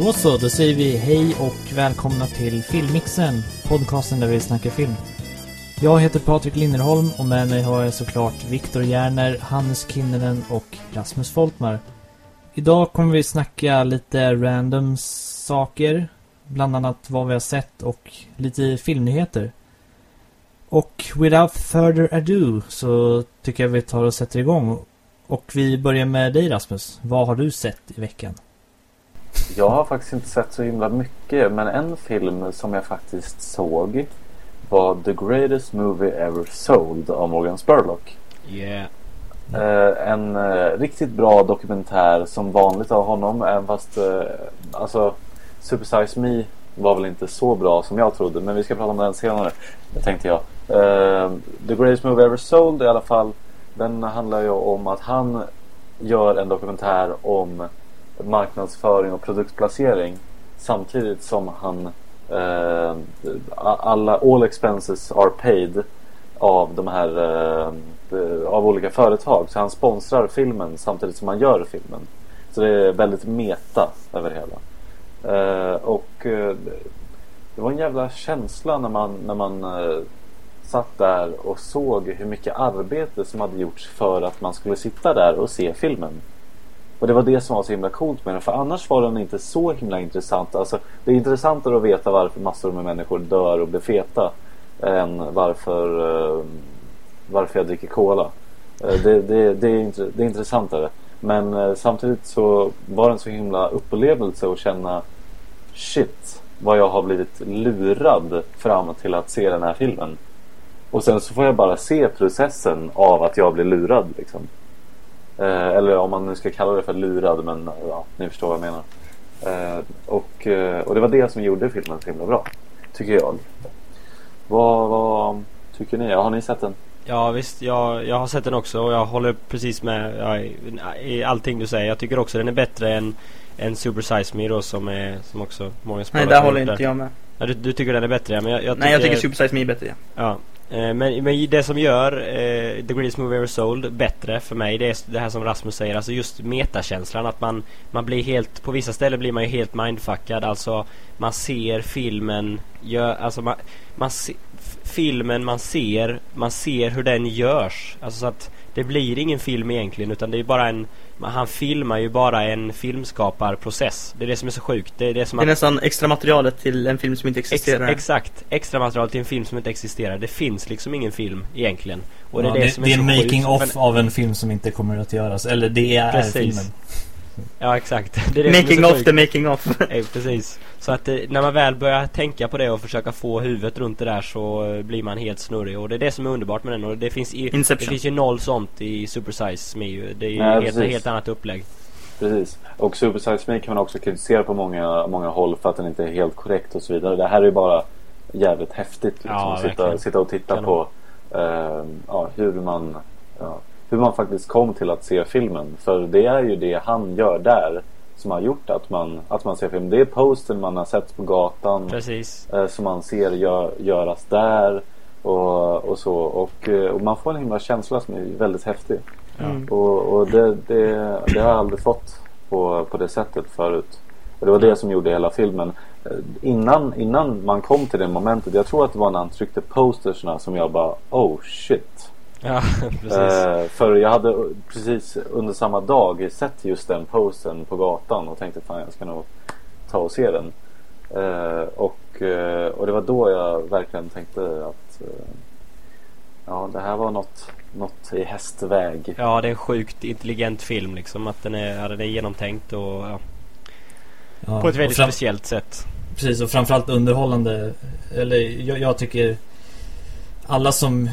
Då så, då säger vi hej och välkomna till Filmmixen, podcasten där vi snackar film. Jag heter Patrik Linderholm och med mig har jag såklart Viktor Järner, Hannes Kinnunen och Rasmus Foltmar. Idag kommer vi snacka lite random saker, bland annat vad vi har sett och lite filmnyheter. Och without further ado så tycker jag vi tar och sätter igång. Och vi börjar med dig Rasmus. Vad har du sett i veckan? Jag har faktiskt inte sett så himla mycket men en film som jag faktiskt såg var The Greatest Movie Ever Sold av Morgan Spurlock. Yeah. Eh, en eh, riktigt bra dokumentär som vanligt av honom även fast eh, alltså Super Size Me var väl inte så bra som jag trodde men vi ska prata om den senare tänkte jag. Eh, The Greatest Movie Ever Sold i alla fall den handlar ju om att han gör en dokumentär om marknadsföring och produktplacering samtidigt som han eh, alla all expenses are paid av de här eh, av olika företag. Så han sponsrar filmen samtidigt som han gör filmen. Så det är väldigt meta över hela. Eh, och eh, det var en jävla känsla när man när man eh, satt där och såg hur mycket arbete som hade gjorts för att man skulle sitta där och se filmen och det var det som var så himla coolt med den. För annars var den inte så himla intressant. Alltså, det är intressantare att veta varför massor med människor dör och blir feta. Än varför, uh, varför jag dricker cola. Uh, det, det, det, är, det är intressantare. Men uh, samtidigt så var det en så himla upplevelse att känna Shit, vad jag har blivit lurad fram till att se den här filmen. Och sen så får jag bara se processen av att jag blir lurad liksom. Eh, eller om man nu ska kalla det för lurad men ja, ni förstår vad jag menar. Eh, och, eh, och det var det som gjorde filmen så himla bra. Tycker jag. Vad, vad tycker ni? Har ni sett den? Ja visst, jag, jag har sett den också och jag håller precis med ja, i, i allting du säger. Jag tycker också den är bättre än, än Super Size Me då som, är, som också många Nej, där håller inte jag med. Ja, du, du tycker den är bättre ja, men jag, jag Nej, jag tycker Super Size Me är bättre ja. Eh, men, men det som gör eh, The Greatest Movie Ever Sold bättre för mig det är det här som Rasmus säger, alltså just metakänslan att man, man blir helt, på vissa ställen blir man ju helt mindfuckad, alltså man ser filmen, gör, alltså man, man se, filmen man ser, man ser hur den görs, alltså så att det blir ingen film egentligen utan det är bara en han filmar ju bara en filmskaparprocess. Det är det som är så sjukt. Det är, det som det är att... nästan extra materialet till en film som inte existerar. Ex exakt. Extra material till en film som inte existerar. Det finns liksom ingen film egentligen. Och det är det, det som är Det är en making sjukt. of av en film som inte kommer att göras. Eller det är Precis. filmen. Ja exakt. Det är det making of the making of. ja, precis. Så att eh, när man väl börjar tänka på det och försöka få huvudet runt det där så eh, blir man helt snurrig. Och det är det som är underbart med den. Och det finns, i, det finns ju noll sånt i Super Size Me. Det är ju Nej, helt, helt annat upplägg. Precis. Och Super Size Me kan man också kritisera på många, många håll för att den inte är helt korrekt och så vidare. Det här är ju bara jävligt häftigt. Liksom. Ja, sitta, sitta och titta Kanon. på uh, ja, hur man ja, hur man faktiskt kom till att se filmen. För det är ju det han gör där som har gjort att man, att man ser filmen. Det är posten man har sett på gatan. Precis. Eh, som man ser gör, göras där. Och, och så. Och, eh, och, man får en himla känsla som är väldigt häftig. Mm. Och, och det, det, det, har jag aldrig fått på, på det sättet förut. Och det var det som gjorde hela filmen. Eh, innan, innan man kom till det momentet. Jag tror att det var när han tryckte postersna som jag bara Oh shit. Ja, precis. Eh, för jag hade precis under samma dag sett just den posten på gatan och tänkte fan jag ska nog ta och se den. Eh, och, eh, och det var då jag verkligen tänkte att ja, det här var något, något i hästväg. Ja, det är en sjukt intelligent film liksom. Att den är, ja, den är genomtänkt och ja, ja, på ett väldigt fram- speciellt sätt. Precis, och framförallt underhållande. Eller jag, jag tycker alla som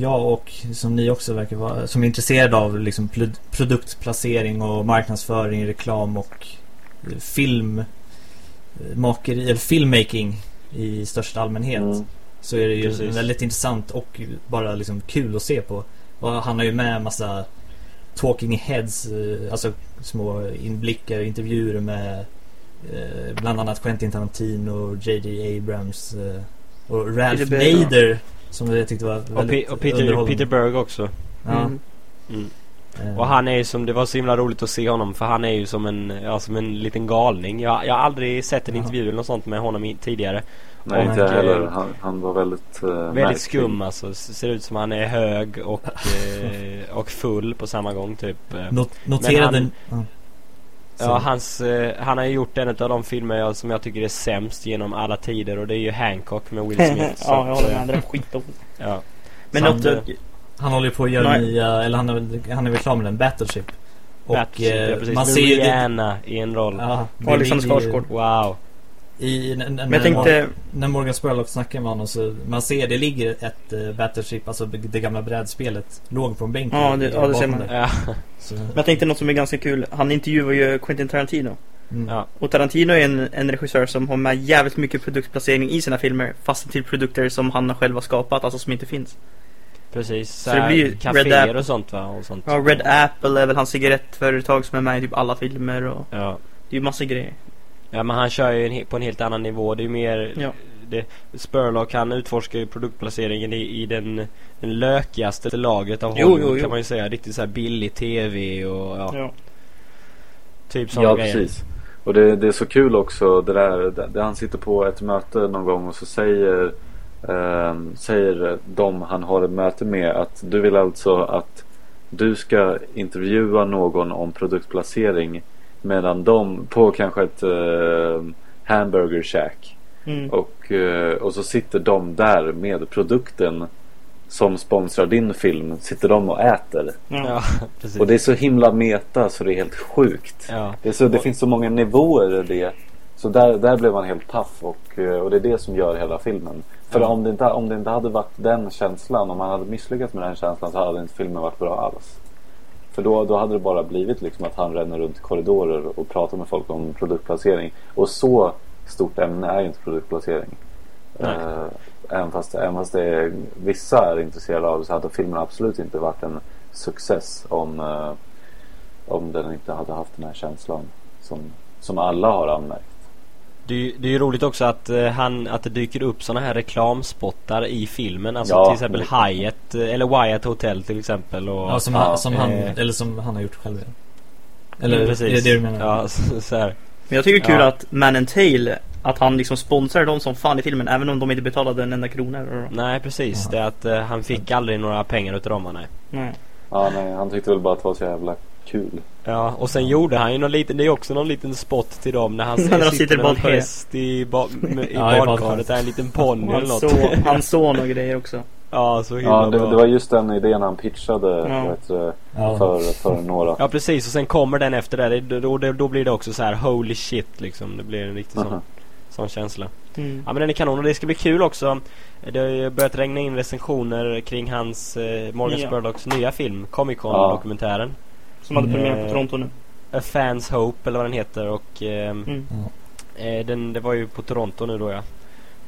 jag och som ni också verkar vara som är intresserade av liksom produktplacering och marknadsföring, reklam och eh, film eh, eller filmmaking i största allmänhet mm. så är det ju Precis. väldigt intressant och bara liksom kul att se på. Och han har ju med en massa talking heads, eh, alltså små inblickar, intervjuer med bland annat Quentin Tarantino, J.J. Abrams och Ralph Nader som jag tyckte var väldigt Och, Pe och Peter, Peter Berg också. Ja. Mm. Mm. Eh, Och han är ju som, det var så himla roligt att se honom för han är ju som en, ja, som en liten galning. Jag, jag har aldrig sett en intervju eller något sånt med honom i, tidigare. Nej, Och, inte jag eh, heller. Han, han var väldigt uh, Väldigt skum alltså. Ser ut som han är hög och, eh, och full på samma gång typ. Not, noterade... han- ja. Ja, hans, eh, han har ju gjort en av de filmer jag, som jag tycker är sämst genom alla tider och det är ju Hancock med Will Smith. så ja, jag håller eh, med. Det är skitdåligt. Ja. Men Så något... han, Han håller ju på att göra Nej. nya, eller han är, väl- han är väl klar med den, Battleship. Och Battleship, ja, eh, precis. man ser ju det, Rihanna i en roll. ja, Alexander ju Skarsgård. Wow. I, n- n- Men jag när, tänkte... när Morgan Spurlock snackar med honom så man ser det ligger ett uh, Battleship, alltså det gamla brädspelet, låg på en bänk. Ja, det- ja, det ser man. Ja. Men jag tänkte något som är ganska kul. Han intervjuar ju Quentin Tarantino. mm. Ja. Och Tarantino är en, en regissör som har med jävligt mycket produktplacering i sina filmer. Fast till produkter som han själv har skapat, alltså som inte finns. Precis. Så Så det blir ju Red och sånt va? Och sånt. Ja, Red Apple är väl hans cigarettföretag som är med i typ alla filmer och Ja. det är ju massa grejer. Ja men han kör ju en, på en helt annan nivå. Det är mer Ja. det, Spurlock han utforskar ju produktplaceringen i, i den, den lökigaste lagret av Jo, Hollywood jo, jo. kan man ju säga. Riktigt så här billig TV och ja, Ja. typ sådana Ja, grejer. precis. Och det, det är så kul också det där, där där han sitter på ett möte någon gång och så säger ehm, Säger de han har ett möte med att du vill alltså att du ska intervjua någon om produktplacering medan de på kanske ett uh, hamburger shack Mm. och, eh, och så sitter de där med produkten som sponsrar din film sitter de och äter. Ja. Ja, precis. Och det är så himla meta så det är helt sjukt. ja. Det, är så, det finns så många nivåer i det. Så där, där blev man helt paff och, eh, och det är det som gör hela filmen. För om, det inte, om det inte hade varit den känslan, om man hade misslyckats med den känslan så hade inte filmen varit bra alls. För då, då hade det bara blivit liksom att han ränner runt korridorer och pratar med folk om produktplacering. Och så stort ämne är ju inte produktplacering. Eh, även fast, även fast det är, vissa är intresserade av det så hade filmen absolut inte varit en success om, eh, om den inte hade haft den här känslan som, som alla har anmärkt. Det, är ju- det är ju roligt också att, eh, han, att det dyker upp såna här reklamspottar i filmen. Alltså Ja, till exempel det- Hyatt eh, eller Wyatt Hotel till exempel. Och, Ja, som, Ja, han, som han, eh. eller som han har gjort själv. Eller Mm, är det det du menar? Ja, så, så här. Men jag tycker det är kul Ja. att Man and Tail Att han liksom sponsrar dem som fan i filmen Även om de inte betalade en enda krona Nej precis, Ja. det är att eh, han fick aldrig några pengar utav dem nej. Nej. Ja, nej, han tyckte väl bara att det var så jävla kul. Ja, och sen gjorde han ju någon liten, det är också någon liten spot till dem när han När de sitter, med någon badkaret. häst i, ba, med, i Ja, badkaret, är en liten ponny eller Han, något. så, han son och grejer också ja, så himla Ja, det, bra. det var just den idén han pitchade Ja. vet, Ja. för, för några. Ja precis, och sen kommer den efter det, det då, då, då blir det också så här holy shit liksom. Det blir en riktig sån, sån känsla. mm. Ja men den är kanon och det ska bli kul också. Det har ju börjat regna in recensioner kring hans eh, Morgan Ja. Spurlocks nya film, Comic Con Ja. Som hade premiär Eh, på Toronto nu A Fans Hope eller vad den heter och ehm, mm. Eh, den, det var ju på Toronto nu då ja.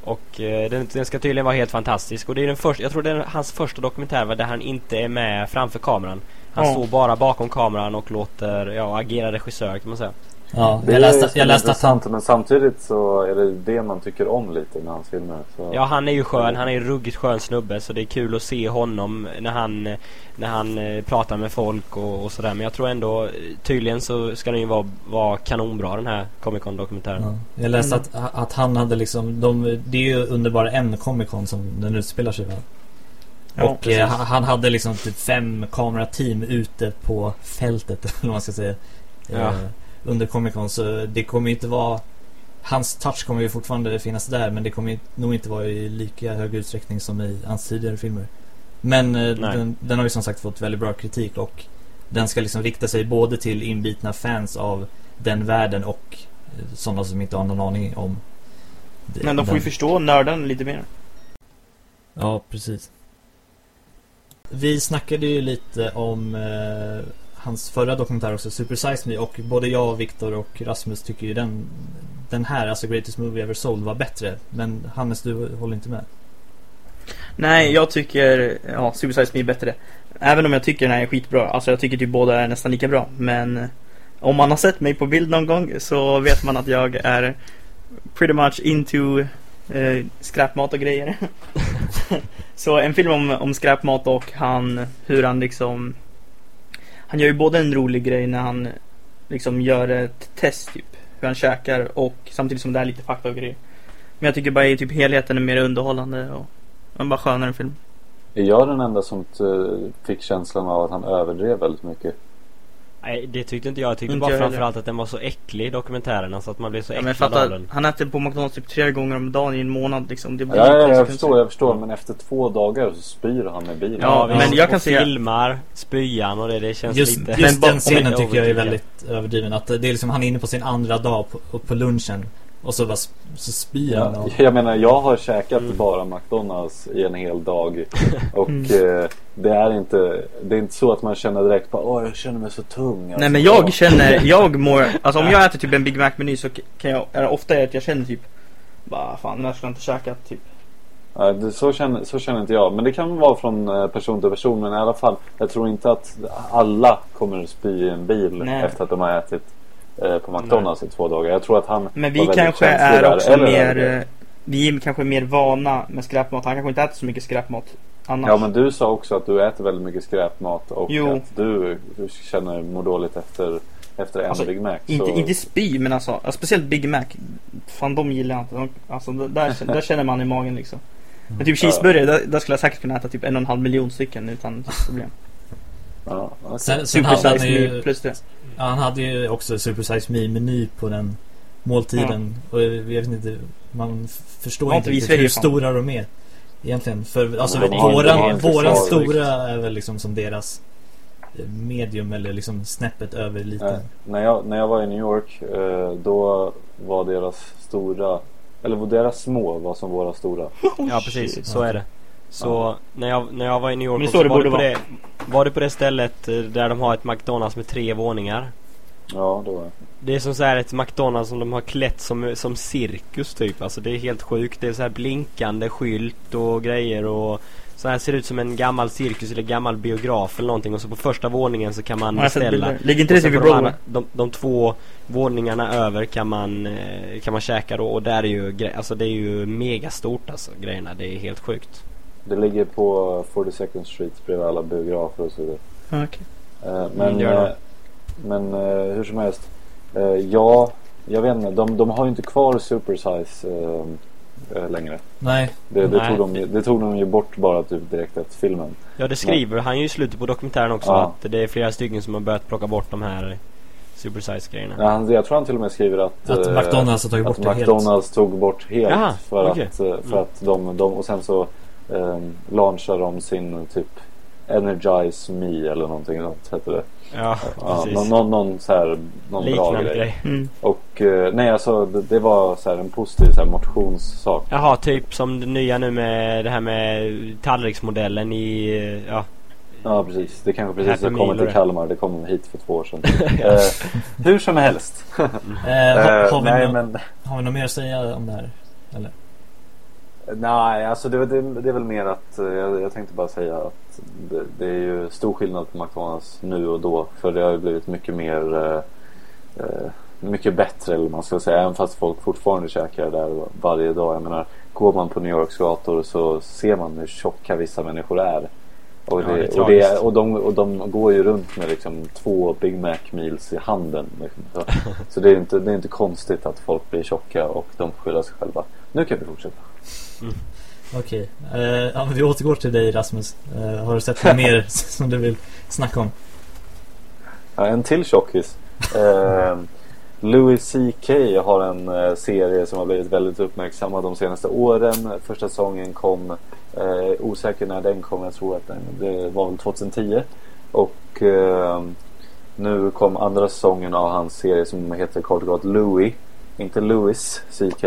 Och eh, den, den ska tydligen vara helt fantastisk. Och det är den första, jag tror det är hans första dokumentär där han inte är med framför kameran. Han Ja. står bara bakom kameran och låter, ja, agera regissör kan man säga. Ja, Det jag är läste, som jag läste att intressant men samtidigt så är det det man tycker om lite med hans filmer. Så. Ja, han är ju skön. Han är ju ruggigt skön snubbe. Så det är kul att se honom när han, eh, när han eh, pratar med folk och, och sådär. Men jag tror ändå, eh, tydligen så ska den ju vara, vara kanonbra den här Comic Con dokumentären. Ja, jag läste Mm. att, att han hade liksom, de, det är ju under bara en Comic Con som den utspelar sig va? Ja, och eh, han han hade liksom typ fem kamerateam ute på fältet eller vad man ska säga. Ja. Under Comic Con så det kommer ju inte vara Hans touch kommer ju fortfarande finnas där men det kommer ju nog inte vara i lika hög utsträckning som i hans tidigare filmer. Men eh, den, den har ju som sagt fått väldigt bra kritik och den ska liksom rikta sig både till inbitna fans av den världen och eh, sådana som inte har någon aning om det- Men de får ju den. förstå nörden lite mer Ja, precis. Vi snackade ju lite om eh, hans förra dokumentär också, Super Size Me och både jag, Viktor och Rasmus tycker ju den den här, alltså Greatest Movie Ever Sold var bättre. Men Hannes, du håller inte med? Nej, jag tycker ja, Super Size Me är bättre Även om jag tycker den här är skitbra Alltså jag tycker typ båda är nästan lika bra Men om man har sett mig på bild någon gång så vet man att jag är pretty much into eh, skräpmat och grejer Så en film om, om skräpmat och han, hur han liksom han gör ju både en rolig grej när han liksom gör ett test typ. Hur han käkar och samtidigt som det är lite fakta och grejer. Men jag tycker bara i typ helheten är mer underhållande och en bara skönare film. Är jag den enda som fick känslan av att han överdrev väldigt mycket? Nej det tyckte inte jag. Jag tyckte Inte bara jag heller. framförallt att den var så äcklig dokumentären. Alltså att man blev så Ja, men äcklad av fatta, den. han äter på McDonalds typ tre gånger om dagen i en månad liksom. Det blir Ja, ja, jag förstår, jag förstår. Men efter två dagar så spyr han med bilen. Ja, visst. men jag kan säga- filmar spyan och det, det känns Just, lite... just Men den scenen tycker jag är väldigt överdriven. Att det är liksom, han är inne på sin andra dag på, på lunchen. Och så, bara, så spyr han. Och, jag menar, jag har käkat Mm. bara McDonalds i en hel dag. Och Mm. eh, det är inte Det är inte så att man känner direkt bara Åh, jag känner mig så tung. Nej Alltså, men jag känner, jag mår, alltså om jag äter typ en Big Mac-meny så kan jag, är det ofta att jag känner typ Bara fan, här skulle jag inte käkat typ. Ja, det, så, känner, så känner inte jag. Men det kan vara från eh, person till person. Men i alla fall, jag tror inte att alla kommer att spy i en bil Nej. efter att de har ätit på McDonalds i två dagar. Jag tror att han Men vi kanske är där. också Eller- mer, eh, vi är kanske mer vana med skräpmat. Han kanske inte äter så mycket skräpmat annars. Ja men du sa också att du äter väldigt mycket skräpmat och Jo. att du, du känner mår dåligt efter, efter en Alltså, Big Mac. Inte, så... inte spy men alltså, speciellt Big Mac. Fan de gillar jag inte. De, alltså där, där känner man i magen liksom. Men typ cheeseburgare, där, där skulle jag säkert kunna äta typ en och en halv miljon stycken utan problem. Ja, okej. sen sen Super hade han size ju, plus det. Ja, han hade ju också Super Size Me-meny på den måltiden. Och jag vet inte, man förstår inte riktigt hur stora de är. Egentligen. För alltså har- våran, våran stora är väl liksom som deras eh, medium eller liksom snäppet över liten. Eh, när, jag, när jag var i New York eh, då var deras stora eller deras små var som våra stora. Ja precis, så är det. Så Ja. när, jag, när jag var i New York också, så det var, det på vara. det, var det på det stället eh, där de har ett McDonalds med tre våningar. Ja, det var det. Det är som så här ett McDonalds som de har klätt som, som cirkus typ. Alltså det är helt sjukt. Det är så här blinkande skylt och grejer och så här ser det ut som en gammal cirkus eller gammal biograf eller någonting och så på första våningen så kan man Ja, beställa. Ligger inte det sen typ de, de, de två våningarna över kan man, eh, kan man käka då och där är ju alltså det är ju megastort alltså grejerna. Det är helt sjukt. Det ligger på 42nd Street bredvid alla biografer och så vidare. Ja, okej. Eh, men Mm, eh, men eh, hur som helst. Ja, jag vet inte. De, de har ju inte kvar Supersize längre. Nej, Det, det, Nej. tog de, ju- det tog de ju bort bara typ direkt efter filmen. Ja det skriver han ju i slutet på dokumentären också Ja. att det är flera stycken som har börjat plocka bort de här supersize grejerna. Ja, han, jag tror han till och med skriver att, att McDonalds har tagit bort att det helt. McDonalds tog bort helt Jaha, för, okej. att, för Mm. att de, de och sen så um, launchar de sin typ Energize Me eller någonting sånt hette det. Ja, Ja, precis. någon, någon, någon, så här, någon bra grej. grej. Mm. Och eh, nej alltså det, det var så här en positiv så här, motionssak. Jaha, typ som det nya nu med det här med tallriksmodellen i, eh, ja. Ja precis, det kanske precis har kommit till det. Kalmar. Det kom hit för två år sedan. eh, hur som helst. Eh, har, har, vi nej nå- men har vi något mer att säga om det här? Eller? Nej, alltså det, det, det är väl mer att eh, jag, jag tänkte bara säga att det, det är ju stor skillnad på McDonalds nu och då. För det har ju blivit mycket mer eh, eh, mycket bättre eller man ska säga. Även fast folk fortfarande käkar där varje dag. Jag menar, går man på New Yorks gator så ser man hur tjocka vissa människor är. Och, Ja, det, det är och, det, och, de, och de går ju runt med liksom två Big Mac meals i handen. Liksom. Så, så det, är inte, det är inte konstigt att folk blir tjocka och de skylla sig själva. Nu kan vi fortsätta. Okej. Eh, ja, vi återgår till dig Rasmus. Eh, har du sett något mer som du vill snacka om? Ja, en till tjockis. Eh, Louis CK har en eh, serie som har blivit väldigt uppmärksammad de senaste åren. Första säsongen kom, eh, osäker när den kom, jag tror att den, det var väl 2010. Och eh, nu kom andra säsongen av hans serie som heter kort och gott Louis. Inte Louis CK,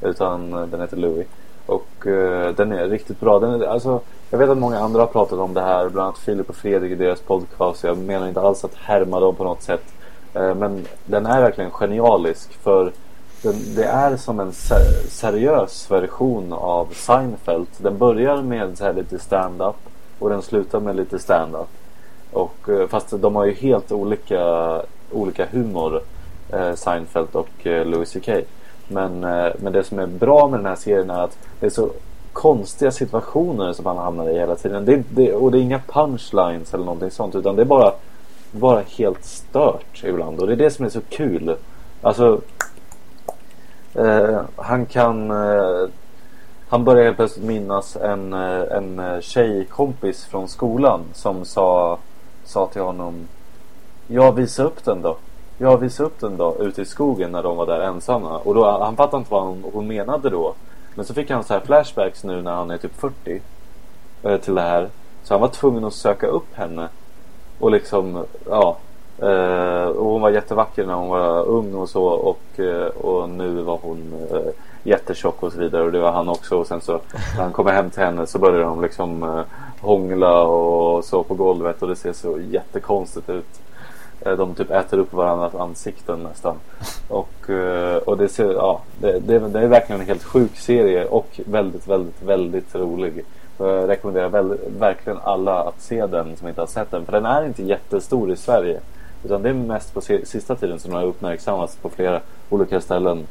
utan eh, den heter Louis. Och eh, den är riktigt bra. Den är, alltså, jag vet att många andra har pratat om det här, bland annat Filip och Fredrik i deras podcast. Jag menar inte alls att härma dem på något sätt. Eh, men den är verkligen genialisk för den, det är som en ser, seriös version av Seinfeld. Den börjar med så här lite stand-up och den slutar med lite stand-up. Och, eh, fast de har ju helt olika, olika humor, eh, Seinfeld och eh, Louis CK. Men, eh, men det som är bra med den här serien är att det är så konstiga situationer som han hamnar i hela tiden. Det, det, och det är inga punchlines eller någonting sånt utan det är bara bara helt stört ibland. Och det är det som är så kul. Alltså, eh, han kan... Eh, han börjar helt plötsligt minnas en, eh, en eh, tjejkompis från skolan som sa, sa till honom Ja, visa upp den då. Ja, visa upp den då ute i skogen när de var där ensamma. Och då, han fattade inte vad hon, hon menade då. Men så fick han så här flashbacks nu när han är typ 40 eh, till det här. Så han var tvungen att söka upp henne. Och liksom, ja. Eh, och hon var jättevacker när hon var ung och så. Och, eh, och nu var hon eh, jättetjock och så vidare. Och det var han också. Och sen så när han kommer hem till henne så börjar de liksom eh, hångla och så på golvet. Och det ser så jättekonstigt ut. Eh, de typ äter upp varandras ansikten nästan. Och, eh, och det, ser, ja, det, det, det är verkligen en helt sjuk serie och väldigt, väldigt, väldigt rolig. Jag rekommenderar väl, verkligen alla att se den som inte har sett den. För den är inte jättestor i Sverige. Utan det är mest på se- sista tiden som den har uppmärksammats på flera olika ställen.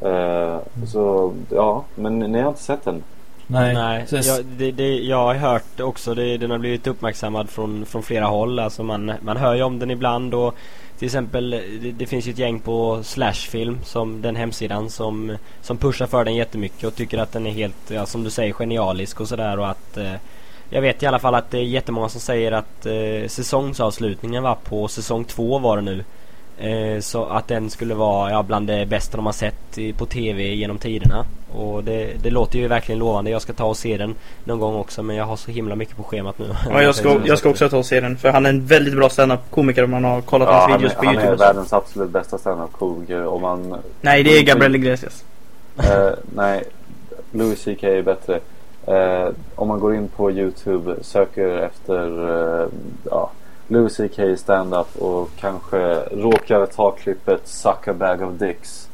Eh, så ja, men ni har inte sett den? Nej. Nej, Så- jag, det, det, jag har hört också det, den har blivit uppmärksammad från, från flera håll. Alltså man, man hör ju om den ibland och till exempel det, det finns ju ett gäng på Slashfilm som den hemsidan som, som pushar för den jättemycket och tycker att den är helt, ja, som du säger, genialisk och sådär och att eh, jag vet i alla fall att det är jättemånga som säger att eh, säsongsavslutningen var på säsong två var det nu. Eh, så att den skulle vara ja, bland det bästa de har sett på TV genom tiderna. Och det, det låter ju verkligen lovande. Jag ska ta och se den någon gång också men jag har så himla mycket på schemat nu. Ja, jag ska, jag ska också ta och se den. För han är en väldigt bra stand-up-komiker om man har kollat Ja, hans han, videos är, på han YouTube. är och så. världens absolut bästa standup-komiker. Om man... Nej, det är Gabriel Iglesias. Eh, nej, Louis CK är bättre. Eh, om man går in på Youtube, söker efter eh, ja, Louis CK stand-up och kanske råkar ta klippet Suck a bag of dicks.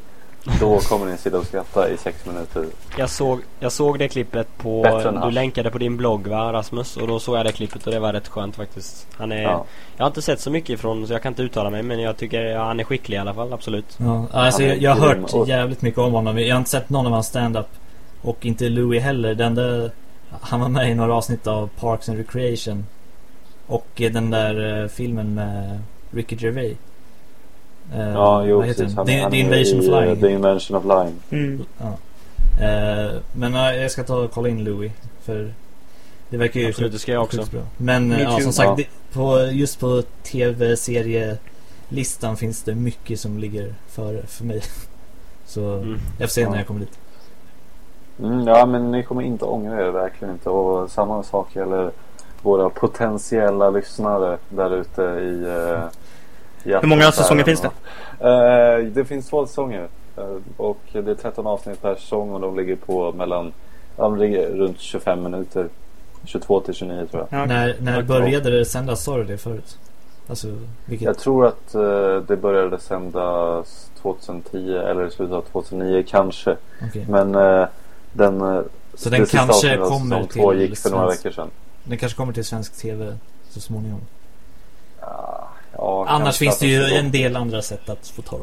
Då kommer ni sitta och skratta i sex minuter. Jag såg, jag såg det klippet på... Du länkade på din blogg va Rasmus? Och då såg jag det klippet och det var rätt skönt faktiskt. Han är... Ja. Jag har inte sett så mycket ifrån så jag kan inte uttala mig men jag tycker ja, han är skicklig i alla fall, absolut. Ja, alltså jag, jag har hört Och- jävligt mycket om honom. Jag har inte sett någon av hans stand-up. Och inte Louis heller. Den där, han var med i några avsnitt av Parks and Recreation. Och eh, den där eh, filmen med Ricky Gervais. Eh, Ja, jo vad heter precis. den? Han, The, han The Invasion of i, Flying. The Invention of Lying. Mm. Ja. Men ja, jag ska ta och kolla in Louis. För det verkar ju Absolut, det ska jag också. bra. Men Me ja, som sagt, Ja. det, på, just på tv-serielistan finns det mycket som ligger före för mig. Så Mm. jag får se Ja. när jag kommer dit. Mm, ja, men ni kommer inte ångra er, verkligen inte. Och samma sak gäller våra potentiella lyssnare där ute i... Uh, i Hur många säsonger finns det? Eh, det finns två säsonger. Eh, och det är 13 avsnitt per säsong och de ligger på mellan... De ligger runt 25 minuter. 22 till 29 tror jag. Ja, okej. När, när började det sändas? Sa du det förut? Alltså, vilket? Jag tror att eh, det började sändas 2010 eller i slutet av 2009 kanske. Okej. Men eh, den... eh, Så den kanske kommer säsong två till gick för några veckor sedan. Den kanske kommer till svensk tv så småningom. Ja, ja, Annars finns det ju gå. en del andra sätt att få tag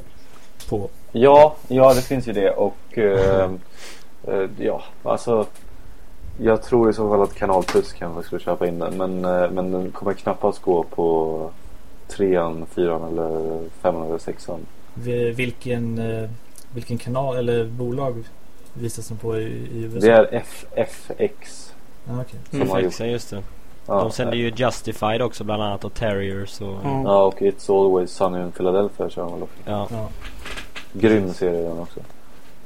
på. Ja, ja det finns ju det och eh, eh, ja, alltså jag tror i så fall att Kanal Plus kanske skulle köpa in den men, eh, men den kommer knappast gå på trean, fyran eller femman eller sexan. Vi- Vilken, eh, vilken kanal eller bolag visas den på i, i USA? Det är F, Okej. som Mm. har ja, just det. Ja, De sänder ju Justified också bland annat och Terriers och... Ja. Ja, och It's Always Sunny in Philadelphia kör de väl också. Ja. Ja. Grym serie den också.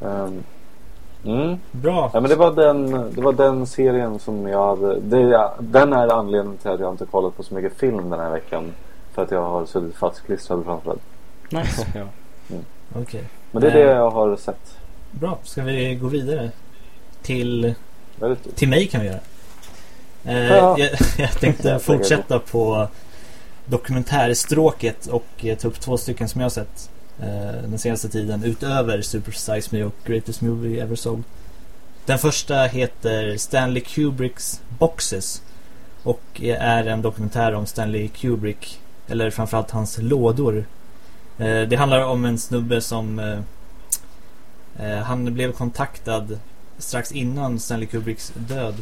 Ehm, mm. Bra. Ja men det var den, det var den serien som jag hade. Det, den är anledningen till att jag inte kollat på så mycket film den här veckan. För att jag har suttit fastklistrad framför allt. Nice. ja. Okej. Men det är det jag har sett. Bra. Ska vi gå vidare? Till, till mig kan vi göra. Eh, Ja. jag, jag tänkte fortsätta på dokumentärstråket och eh, ta upp två stycken som jag har sett eh, den senaste tiden utöver Super Size Me och Greatest Movie Ever Sold. Den första heter Stanley Kubricks Boxes och är en dokumentär om Stanley Kubrick eller framförallt hans lådor. Det handlar om en snubbe som han blev kontaktad strax innan Stanley Kubricks död.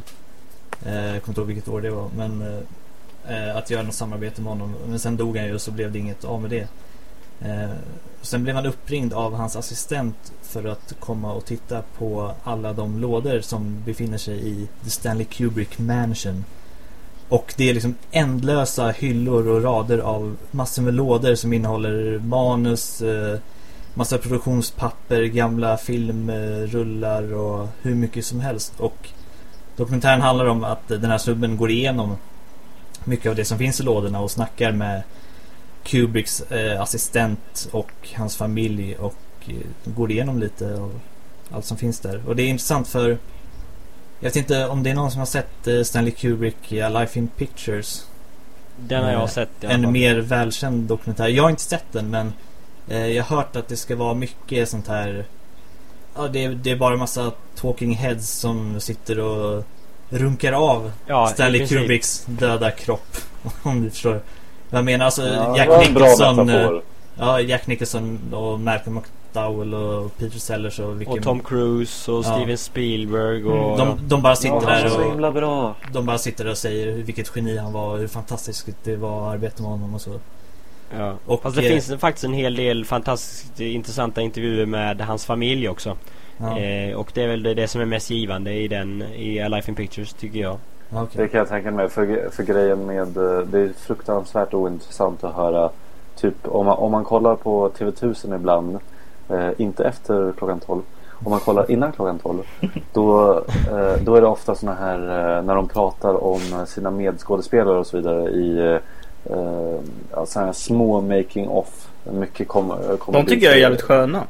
Eh, jag kommer inte ihåg vilket år det var men eh, eh, att göra något samarbete med honom. Men sen dog han ju och så blev det inget av med det. Eh, sen blev han uppringd av hans assistent för att komma och titta på alla de lådor som befinner sig i The Stanley Kubrick Mansion. Och det är liksom ändlösa hyllor och rader av massor med lådor som innehåller manus, eh, massa produktionspapper, gamla filmrullar och hur mycket som helst. Och dokumentären handlar om att den här snubben går igenom mycket av det som finns i lådorna och snackar med Kubricks eh, assistent och hans familj och eh, går igenom lite av allt som finns där. Och det är intressant för jag vet inte om det är någon som har sett eh, Stanley Kubrick i A Life in Pictures. Den har jag Eh, sett alla En fall. mer välkänd dokumentär. Jag har inte sett den men eh, jag har hört att det ska vara mycket sånt här Ja det är, det är bara massa talking heads som sitter och runkar av ja, Stanley. Kubricks döda kropp. Om du förstår jag menar. Alltså Ja, Jack en Nicholson. eh. Ja, Jack Nicholson och Malcolm McDowell och Peter Sellers och vilken... Och Tom Cruise och Ja. Steven Spielberg och... de, de bara sitter Ja, där så och himla bra. de bara sitter och säger vilket geni han var och hur fantastiskt det var att arbeta med honom och så. Ja. Och, Fast det eh, finns faktiskt en hel del fantastiskt intressanta intervjuer med hans familj också. Ja, Eh, och det är väl det, det som är mest givande i den, i A Life in Pictures tycker jag. ja, okej. Det kan jag tänka mig. För, för grejen med... eh, Det är fruktansvärt ointressant att höra. Typ om man, om man kollar på TV1000 ibland. Eh, inte efter klockan 12. Om man kollar innan klockan 12. Då, eh, då är det ofta såna här eh, när de pratar om sina medskådespelare och så vidare i ja, såna här små making off. Mycket kom, kommer De tycker jag är jävligt sköna.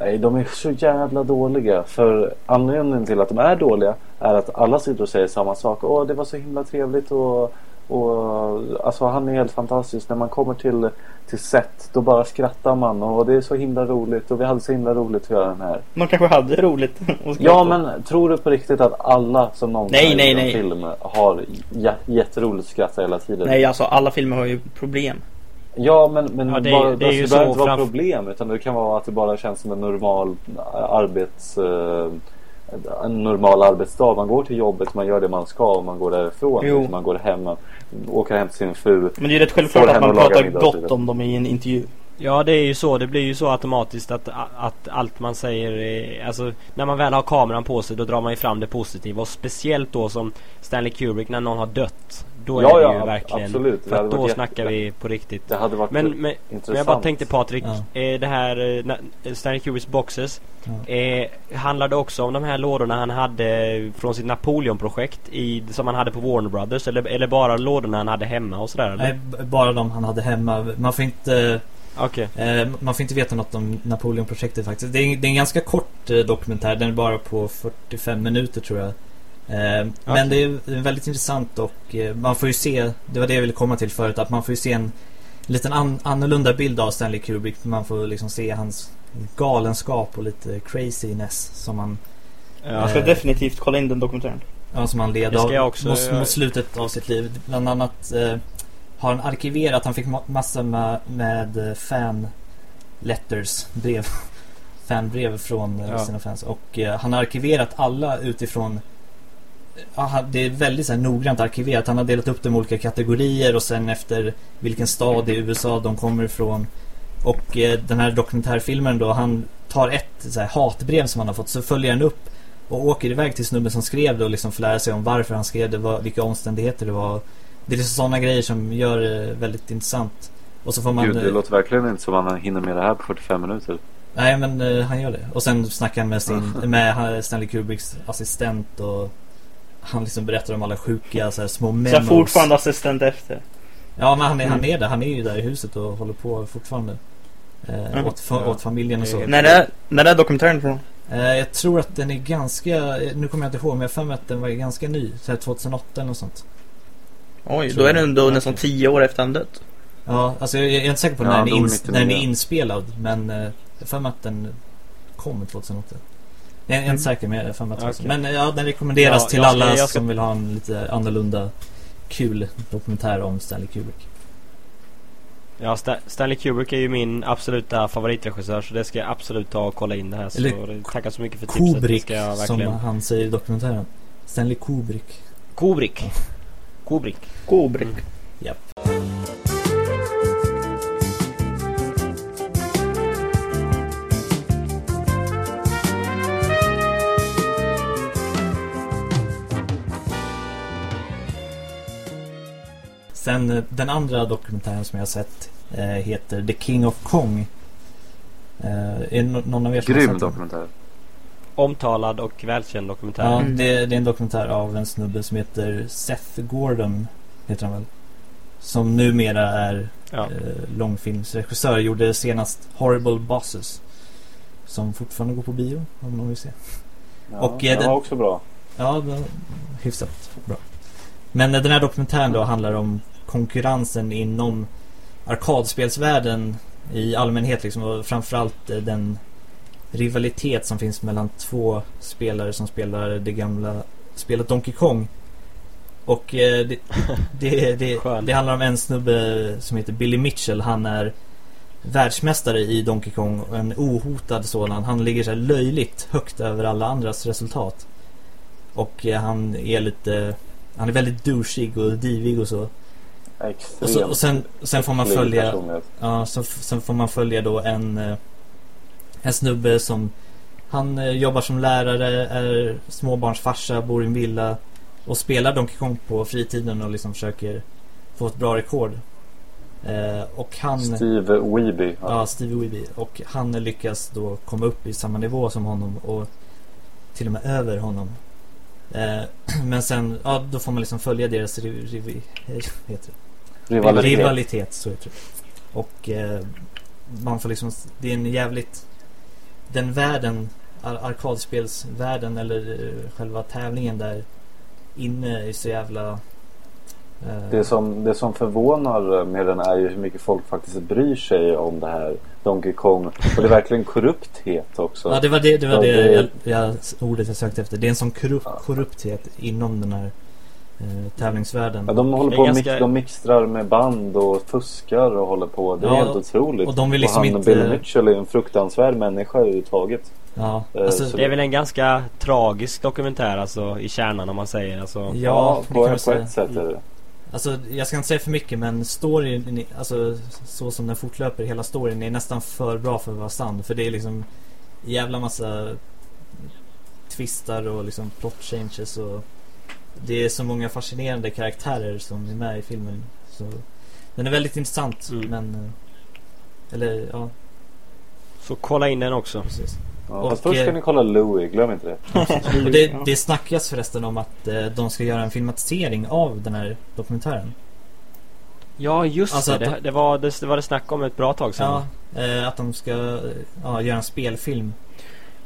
Nej, de är så jävla dåliga. För anledningen till att de är dåliga är att alla sitter och säger samma sak. Åh, det var så himla trevligt och, och alltså han är helt fantastisk. När man kommer till, till set då bara skrattar man och det är så himla roligt och vi hade så himla roligt att göra den här. De kanske hade roligt. Ja, men tror du på riktigt att alla som någonsin Nej, nej, nej. film har jä- jätteroligt att skratta hela tiden? Nej, alltså alla filmer har ju problem. Ja men, men Ja, det- bara, det ju alltså, behöver så inte vara framf- problem utan det kan vara att det bara känns som en normal arbets eh, en normal arbetsdag. Man går till jobbet, man gör det man ska och man går därifrån. Jo. Man går hem, man åker hem till sin fru. Men det är ju rätt självklart att man pratar middag gott om dem i en intervju. Ja det är ju så, det blir ju så automatiskt att, att allt man säger är, Alltså när man väl har kameran på sig då drar man ju fram det positiva och speciellt då som Stanley Kubrick när någon har dött Då Ja, är det ja, ju verkligen absolut. För att då varit snackar jätte- vi på riktigt Det hade varit Men, men, intressant. men jag bara tänkte Patrik, Ja. eh, det här eh, Stanley Kubricks boxes Ja. eh, Handlade också om de här lådorna han hade från sitt Napoleon-projekt i, Som han hade på Warner Brothers eller, eller bara lådorna han hade hemma och sådär eller? Nej, bara de han hade hemma. Man får inte Okej Eh, man får inte veta något om Napoleon-projektet faktiskt. Det är, det är en ganska kort eh, dokumentär. Den är bara på 45 minuter tror jag. Eh, Men det är väldigt intressant och eh, man får ju se, det var det jag ville komma till förut, att man får ju se en liten an, annorlunda bild av Stanley Kubrick. Man får liksom se hans galenskap och lite craziness som han, ja. Jag ska Eh. definitivt kolla in den dokumentären. ja, som han led av också mot, mot slutet av sitt liv. Bland annat eh, har han arkiverat, han fick ma- massor med, med fan letters, brev, fanbrev från Ja. sina fans. Och eh, han har arkiverat alla utifrån det är väldigt så här, noggrant arkiverat. Han har delat upp dem i olika kategorier och sen efter vilken stad i USA de kommer ifrån. Och eh, den här dokumentärfilmen då, han tar ett så här, hatbrev som han har fått så följer han upp och åker iväg till snubben som skrev det och liksom får lära sig om varför han skrev det, vad, vilka omständigheter det var. Det är liksom sådana grejer som gör det väldigt intressant. Och så får man... Gud, det eh, låter verkligen inte som att han hinner med det här på 45 minuter. Nej men eh, han gör det. Och sen snackar han med sin, med Stanley Kubricks assistent och han liksom berättar om alla sjuka så här, små Så memos. är fortfarande assistent efter. Ja men han är, han Mm. är där, han är ju där i huset och håller på fortfarande. Eh, Mm. åt, fa- åt familjen och så. När är, när är dokumentären från? Eh, jag tror att den är ganska, eh, nu kommer jag inte ihåg men jag har att den var ganska ny. Så här 2008 eller något sånt. Oj, Tror då är den då Okej. nästan tio år efter han dött. Ja, alltså jag, jag är inte säker på Ja, när, den är ins- när den är 99. inspelad. Men eh, jag har att den kom 2008. Jag är inte Mm. säker men jag för mig. Okej. Men ja, den rekommenderas Ja, till ska- alla ska- som vill ha en lite annorlunda kul dokumentär om Stanley Kubrick. Ja, Sta- Stanley Kubrick är ju min absoluta favoritregissör så det ska jag absolut ta och kolla in det här. Så Eller tackar så mycket för tipset. Kubrick ska jag som verkligen. han säger i dokumentären. Stanley Kubrick. Kubrick. Kubrick. Kubrick. Japp. Sen eh, den andra dokumentären som jag har sett eh, heter The King of Kong. Eh, är det nå- någon av er som har Grym sett den? dokumentär. Omtalad och välkänd dokumentär. Ja, Mm. det, det är en dokumentär av en snubbe som heter Seth Gordon. Heter han väl? Som numera är Ja. eh, långfilmsregissör. Gjorde senast Horrible Bosses. Som fortfarande går på bio om någon vill se. Ja, Och, eh, den den- var också bra. Ja, hyfsat bra. Men den här dokumentären då handlar om konkurrensen inom arkadspelsvärlden i allmänhet liksom och framförallt eh, den rivalitet som finns mellan två spelare som spelar det gamla spelet Donkey Kong. Och eh, det, det, det, det handlar om en snubbe som heter Billy Mitchell. Han är världsmästare i Donkey Kong och en ohotad sådan. Han ligger så löjligt högt över alla andras resultat. Och eh, han är lite Han är väldigt douchig och divig och så. Extremt Och, så, och sen, sen får man följa. Ja, så, sen får man följa då en eh, En snubbe som Han eh, jobbar som lärare, är småbarnsfarsa, bor i en villa Och spelar Donkey Kong på fritiden och liksom försöker Få ett bra rekord eh, Och han Steve Weeby. Ja, Stevie Weeby. Och han lyckas då komma upp i samma nivå som honom och till och med över honom. Eh, men sen, ja då får man liksom följa deras riv, riv, eh, heter det? Rivalitet. rivalitet. Så heter det. Och eh, man får liksom, det är en jävligt, den världen, ar- arkadspelsvärlden eller själva tävlingen där inne är så jävla Det som, det som förvånar med den är ju hur mycket folk faktiskt bryr sig om det här Donkey Kong. Och det är verkligen korrupthet också. Ja det var det, det, var det, det- Jag, jag, ordet jag sökte efter. Det är en sån korrup, Ja. korrupthet inom den här eh, tävlingsvärlden. Ja, de håller på ganska- de mixtrar med band och fuskar och håller på. Det är Ja, helt otroligt. och de vill liksom han, inte- Bill Mitchell är en fruktansvärd människa överhuvudtaget. ja, eh, alltså, så Det är väl en ganska tragisk dokumentär alltså i kärnan om man säger alltså. ja, på, på ett sätt är det. Alltså, jag ska inte säga för mycket men storyn, alltså så som den fortlöper, hela storyn är nästan för bra för att vara sann. För det är liksom jävla massa twistar och liksom plot changes och det är så många fascinerande karaktärer som är med i filmen. Så den är väldigt intressant Mm. men eh, eller ja, Så kolla in den också. precis. Ja, Och, fast först ska eh, ni kolla Louie, glöm inte det. Och det, Ja. det snackas förresten om att eh, de ska göra en filmatisering av den här dokumentären. Ja just Alltså det. att det. Det var det, det var det snack om ett bra tag sedan. Ja, eh, att de ska eh, ja, göra en spelfilm.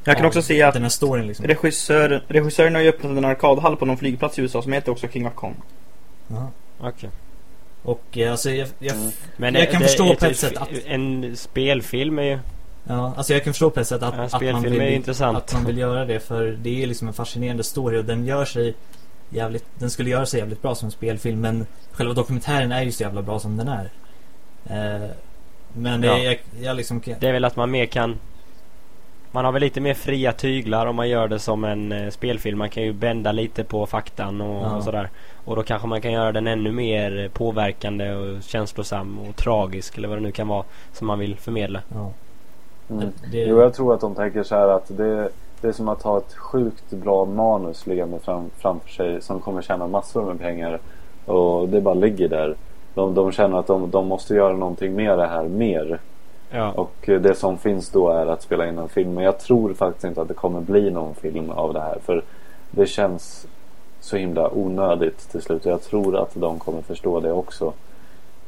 Jag kan också se att den här storyn liksom. regissör, regissören har ju öppnat en arkadhall på någon flygplats i USA som heter också King of Kong. Jaha. Okej. Och eh, alltså jag, jag, Mm. Men Jag eh, kan det- förstå på ett sätt att- En spelfilm är ju... ja, alltså jag kan förstå på ett sätt att, Ja, att, man vill, är ju intressant. att man vill göra det för det är liksom en fascinerande story och den gör sig jävligt, den skulle göra sig jävligt bra som en spelfilm men själva dokumentären är ju så jävla bra som den är. Eh, men Ja. eh, jag, jag liksom kan- Det är väl att man mer kan... Man har väl lite mer fria tyglar om man gör det som en eh, spelfilm. Man kan ju bända lite på faktan och, Ja. och sådär. Och då kanske man kan göra den ännu mer påverkande och känslosam och tragisk eller vad det nu kan vara som man vill förmedla. ja, Mm. det, Jo, jag tror att de tänker så här att det, det är som att ha ett sjukt bra manus liggande fram, framför sig som kommer tjäna massor med pengar och det bara ligger där. De, de känner att de, de måste göra någonting med det här mer. Ja. Och det som finns då är att spela in en film. Men jag tror faktiskt inte att det kommer bli någon film av det här. För det känns så himla onödigt till slut. Och jag tror att de kommer förstå det också.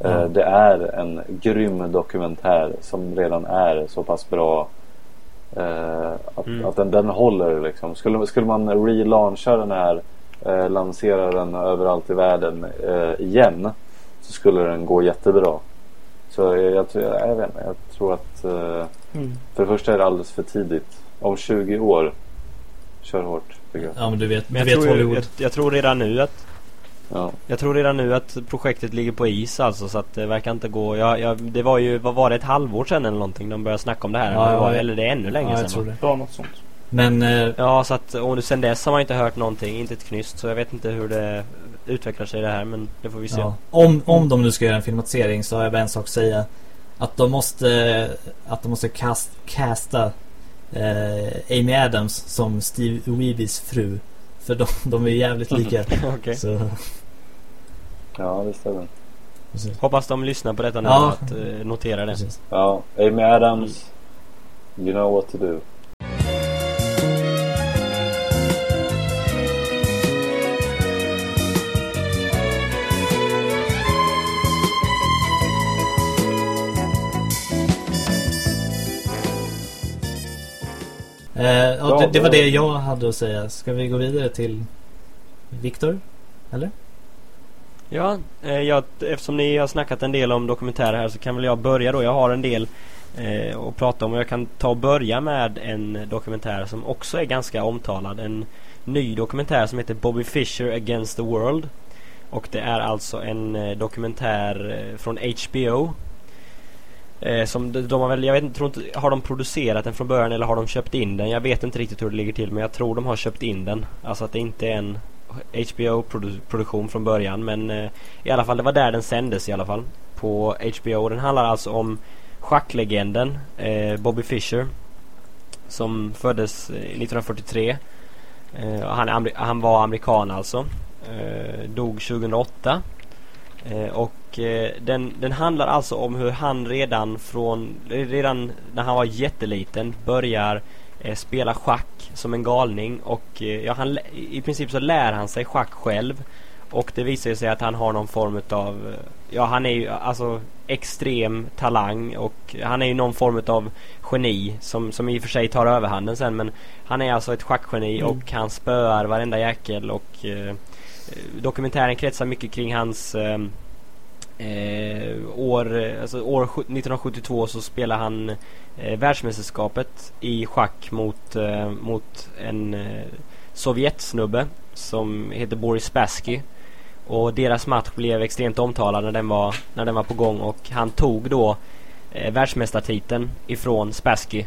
Eh, Det är en grym dokumentär som redan är så pass bra. eh, Att, Mm. att den, den håller liksom. Skulle, skulle man relauncha den här, eh, lansera den överallt i världen eh, igen. Så skulle den gå jättebra. Så jag, jag, tror- jag, jag vet jag tror att eh, för det första är det alldeles för tidigt. Om 20 år, kör hårt ja men du vet, Men jag vet tror, jag, jag tror redan nu att Ja. Jag tror redan nu att projektet ligger på is alltså så att det verkar inte gå. Jag, jag, det var ju, vad var det, ett halvår sedan eller någonting de började snacka om det här? Ja, eller, ja, var, ja. eller det är ännu längre ja, sedan jag tror det. Ja, något sånt. Men eh, Ja så att, och sen dess har man inte hört någonting, inte ett knyst så jag vet inte hur det utvecklar sig det här men det får vi se. Ja. Om, om de nu ska göra en filmatisering så har jag bara en sak att säga. Att de måste, att de måste cast, casta eh, Amy Adams som Steve Weebys fru. För de, de är jävligt lika. Okej. Så, Ja, det stämmer. precis. Hoppas de lyssnar på detta nu Ja. och att eh, notera det. precis. Ja, Amy Adams. You know what to do. Eh, ja, Ja, det, det var det- det jag hade att säga. Ska vi gå vidare till Viktor? Eller? Ja, eh, jag, eftersom ni har snackat en del om dokumentärer här så kan väl jag börja då. Jag har en del eh, att prata om och jag kan ta och börja med en dokumentär som också är ganska omtalad. En ny dokumentär som heter Bobby Fischer Against the World. Och det är alltså en eh, dokumentär eh, från HBO. Eh, som de, de har väl, jag vet inte, tror inte, har de producerat den från början eller har de köpt in den? Jag vet inte riktigt hur det ligger till men jag tror de har köpt in den. Alltså att det inte är en HBO-produktion från början men eh, i alla fall det var där den sändes i alla fall. På HBO. Den handlar alltså om schacklegenden eh, Bobby Fischer. Som föddes 1943. Eh, eh han, han var amerikan alltså. Eh, dog 2008. Eh, och den, den handlar alltså om hur han redan från, redan när han var jätteliten börjar eh, spela schack som en galning och eh, ja, han, i princip så lär han sig schack själv. Och det visar ju sig att han har någon form av Ja han är ju alltså extrem talang och han är ju någon form av geni som, som i och för sig tar överhanden sen men Han är alltså ett schackgeni Mm. och han spöar varenda jäkel och eh, Dokumentären kretsar mycket kring hans eh, eh, år, eh, alltså år 1972 så spelade han eh, världsmästerskapet i schack mot, eh, mot en eh, Sovjetsnubbe som heter Boris Spassky. Och deras match blev extremt omtalad när den var, när den var på gång och han tog då eh, världsmästartiteln ifrån Spassky.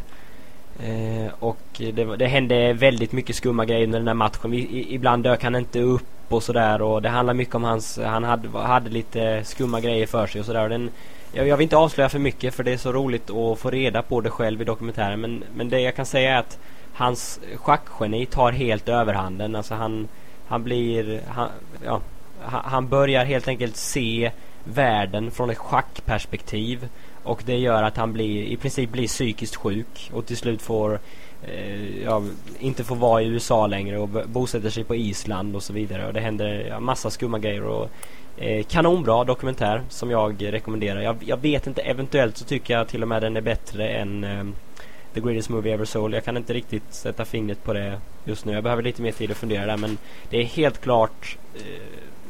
Eh, och det, var- det hände väldigt mycket skumma grejer under den här matchen. I, ibland dök han inte upp och sådär och det handlar mycket om hans, han hade, hade lite skumma grejer för sig och sådär. Den, jag, jag vill inte avslöja för mycket för det är så roligt att få reda på det själv i dokumentären men, men det jag kan säga är att hans schackgeni tar helt överhanden. Alltså han, han blir, han, ja, han, börjar helt enkelt se världen från ett schackperspektiv. Och det gör att han blir, i princip blir psykiskt sjuk och till slut får ja, inte får vara i USA längre och bosätter sig på Island och så vidare. Och det händer ja, massa skumma grejer och eh, kanonbra dokumentär som jag rekommenderar. Jag, jag vet inte, eventuellt så tycker jag till och med den är bättre än eh, The Greatest Movie Ever Sold. Jag kan inte riktigt sätta fingret på det just nu. Jag behöver lite mer tid att fundera där men det är helt klart eh,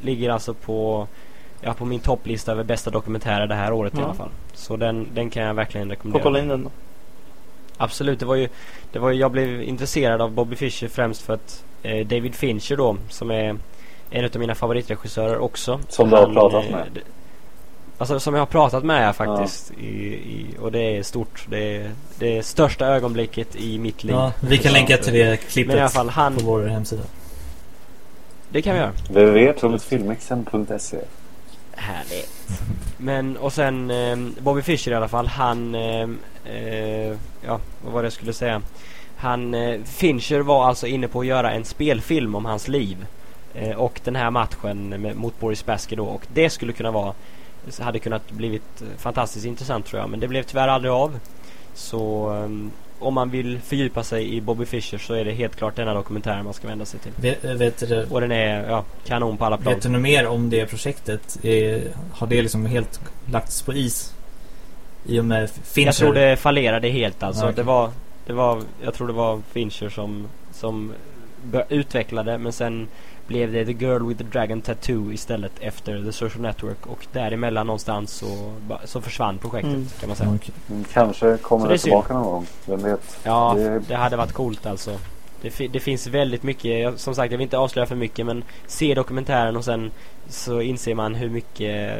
ligger alltså på Ja, på min topplista över bästa dokumentärer det här året i Ja. alla fall. Så den, den kan jag verkligen Får rekommendera. kolla in den då. Absolut, det var ju, det var ju, jag blev intresserad av Bobby Fischer främst för att eh, David Fincher då, som är en av mina favoritregissörer också. Som du har pratat eh, med. d- Alltså som jag har pratat med ja, faktiskt. I, i, och det är stort. Det är det största ögonblicket i mitt liv. Ja, vi kan länka till det Men i alla klippet fall han, på vår hemsida. det kan vi göra. www.filmexen.se Härligt. Men och sen eh, Bobby Fischer i alla fall. Han, eh, eh, ja vad var det jag skulle säga. Han, eh, Fincher var alltså inne på att göra en spelfilm om hans liv. Eh, och den här matchen med, mot Boris Spassky då. Och det skulle kunna vara, hade kunnat blivit eh, fantastiskt intressant tror jag. Men det blev tyvärr aldrig av. Så eh, om man vill fördjupa sig i Bobby Fischer så är det helt klart denna dokumentären man ska vända sig till. Vet, vet, du, Och den är, ja, kanon på alla plan. vet du något mer om det projektet? Är, har det liksom helt lagts på is? I och med Fincher? Jag tror det fallerade helt alltså. Ja, okej. Det var, det var, jag tror det var Fincher som, som utvecklade men sen blev det The Girl with the Dragon Tattoo istället efter The Social Network och däremellan någonstans så, så försvann projektet Mm. kan man säga. Okej. Mm, Kanske Så kommer det det synd. tillbaka någon gång. Vem vet? Ja, Det- det hade varit coolt alltså. Det, fi- det finns väldigt mycket, jag- som sagt jag vill inte avslöja för mycket men se dokumentären och sen så inser man hur mycket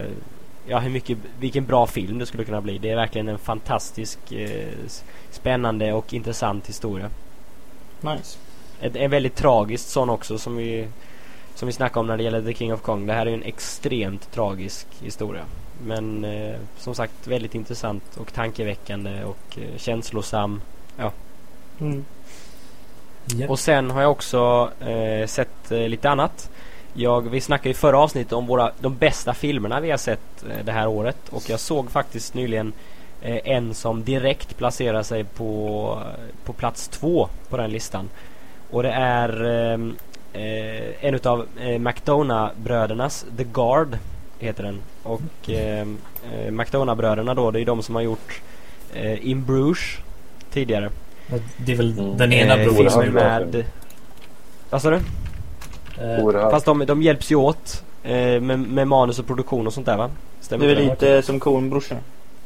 Ja hur mycket, vilken bra film det skulle kunna bli. Det är verkligen en fantastisk eh, Spännande och intressant historia. Nice. Ett, en väldigt tragiskt sån också som vi som vi snackade om när det gäller The King of Kong. Det här är ju en extremt tragisk historia. Men eh, som sagt väldigt intressant och tankeväckande och eh, känslosam. Mm. Ja. Och sen har jag också eh, sett eh, lite annat. Jag, vi snackade i förra avsnittet om våra, de bästa filmerna vi har sett eh, det här året. Och jag såg faktiskt nyligen eh, en som direkt placerar sig på, på plats två på den listan. Och det är eh, eh, en utav eh, McDonough-brödernas, The Guard heter den. Och eh, eh, McDonough-bröderna då, det är de som har gjort eh, In Bruges tidigare. Det är väl Mm. den ena Eh, brodern som bra. med... Vad sa du? Eh. Fast de, de hjälps ju åt eh, med, med manus och produktion och sånt där va? Det Stämmer är väl det? lite som Coen-brorsorna.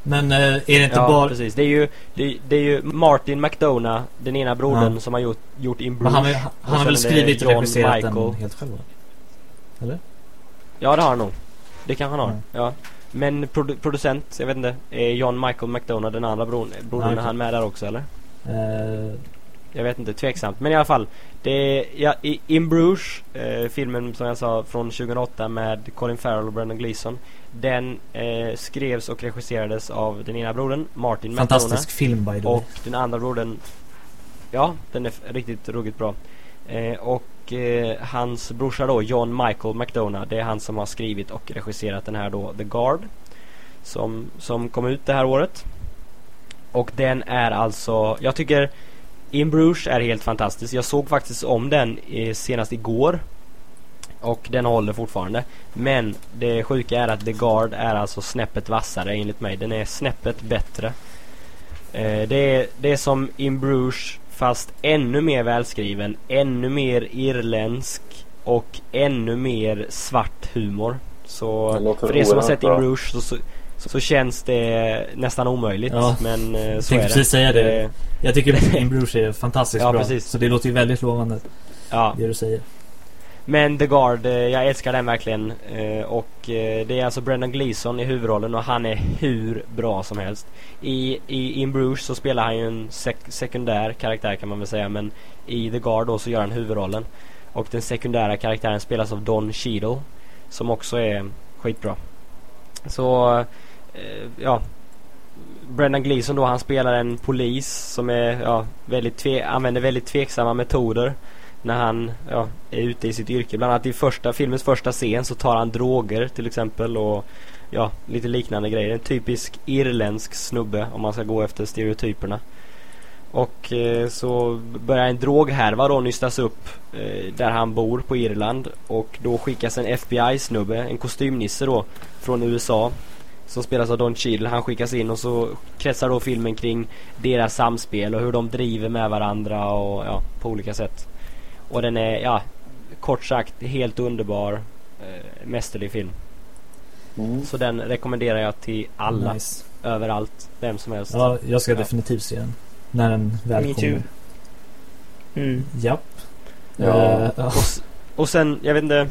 Men eh, är det inte Ja, bara... precis. Det är ju, det, det är ju Martin McDonough, den ena brodern Ja. som har gjort, gjort In Men han, Bruges. han, han har väl är det skrivit och John regisserat Michael. den helt själv? va? Ja, det har han nog. Det kan han ha. Mm. Ja. Men produ producent, jag vet inte, är John Michael McDonough den andra brodern? Brodern, Ja, är okej. han med där också eller? Eh, Jag vet inte, tveksamt. Men i alla fall. Det är, ja, i In Bruges, eh, filmen som jag sa från 2008 med Colin Farrell och Brendan Gleeson. Den eh, skrevs och regisserades av den ena brodern, Martin fantastisk film by the way. Och den andra brodern Ja, den är riktigt ruggigt bra eh, Och eh, hans brorsa då, John Michael McDonough Det är han som har skrivit och regisserat den här då, The Guard Som, som kom ut det här året Och den är alltså, jag tycker In Bruges är helt fantastisk. Jag såg faktiskt om den eh, senast igår. Och den håller fortfarande. Men det sjuka är att The Guard är alltså snäppet vassare enligt mig. Den är snäppet bättre. Eh, det, är, det är som In Bruges fast ännu mer välskriven, ännu mer irländsk och ännu mer svart humor. Så för er som har sett. In Bruges så, så, så känns det nästan omöjligt. Ja, men eh, så tänkte är det. precis säga det. Eh, Jag tycker In Bruges är fantastiskt Ja, bra. precis. Så det låter ju väldigt lovande, ja. det du säger. Men The Guard, eh, jag älskar den verkligen. Och det är alltså Brendan Gleeson i huvudrollen och han är hur bra som helst. I, i In Bruges så spelar han ju en sek- sekundär karaktär kan man väl säga men i The Guard då så gör han huvudrollen. Och den sekundära karaktären spelas av Don Cheadle som också är skitbra. Så, Eh, ja. Brendan Gleeson då han spelar en polis som är, ja, väldigt tve- använder väldigt tveksamma metoder när han ja, är ute i sitt yrke. Bland annat i första, filmens första scen så tar han droger till exempel och ja, lite liknande grejer. En typisk irländsk snubbe om man ska gå efter stereotyperna. Och eh, så börjar en droghärva då nystas upp eh, där han bor på Irland och då skickas en FBI-snubbe, en kostymnisse då, från USA som spelas av Don Cheadle. Han skickas in och så kretsar då filmen kring deras samspel och hur de driver med varandra och ja, på olika sätt. Och den är, ja, kort sagt helt underbar. Eh, mästerlig film. Mm. Så den rekommenderar jag till alla, Nice. överallt, vem som helst. Ja, jag ska Ja. definitivt se den. När den väl Me kommer. too. Mm. Japp. Ja. Ja. Och, och sen, jag vet inte.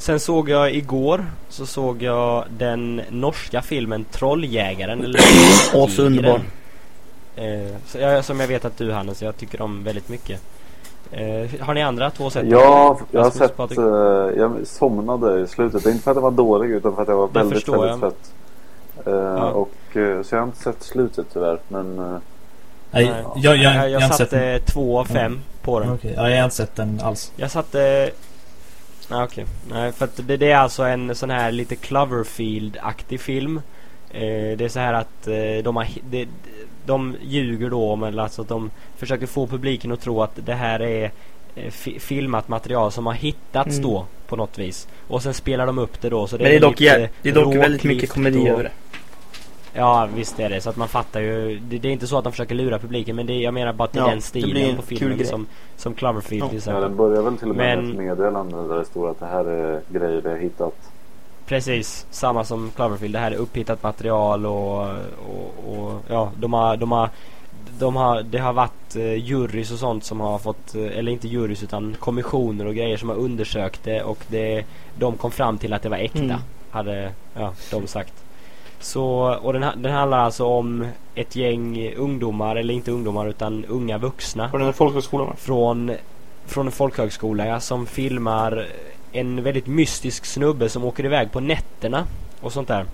Sen såg jag igår så såg jag den norska filmen Trolljägaren. Eller Åh, så underbar. Eh, så jag, som jag vet att du Hannes, jag tycker om väldigt mycket. Eh, har ni andra två sett? Ja, jag har sett... Patrik? eh, jag somnade i slutet. Inte för att jag var dålig utan för att jag var Det väldigt, förstår väldigt jag. trött. Eh, och, eh, så jag har inte sett slutet tyvärr. Men eh, Nej, Nej. jag, jag, jag, jag, jag har inte sett satte två av fem på den. Okej, ja, jag har inte sett den alls. Jag satte... Nej okej. Nej för att det, det är alltså en sån här lite Cloverfield-aktig film. Eh, det är så här att eh, de har... Det, de ljuger då om, eller alltså att de försöker få publiken att tro att det här är eh, fi, filmat material som har hittats Mm. då på något vis. Och sen spelar de upp det då så det Men det är dock, lite det är dock väldigt mycket komedi över det. Ja visst är det så att man fattar ju det, det är inte så att de försöker lura publiken men det, jag menar bara är Ja, den det stilen på filmen som, som Cloverfield Ja. till ja, den börjar väl till och med Men- med ett meddelande där det står att det här är grejer vi har hittat. Precis, samma som Cloverfield. Det här är upphittat material och, och, och ja, de har, de har de har, det har varit eh, jurys och sånt som har fått, eh, eller inte jurys utan kommissioner och grejer som har undersökt det och det, de kom fram till att det var äkta. Mm. Hade ja, de sagt. Så, och den, den handlar alltså om ett gäng ungdomar, eller inte ungdomar utan unga vuxna här folkhögskolan va? från, från en folkhögskola ja, som filmar en väldigt mystisk snubbe som åker iväg på nätterna och sånt där.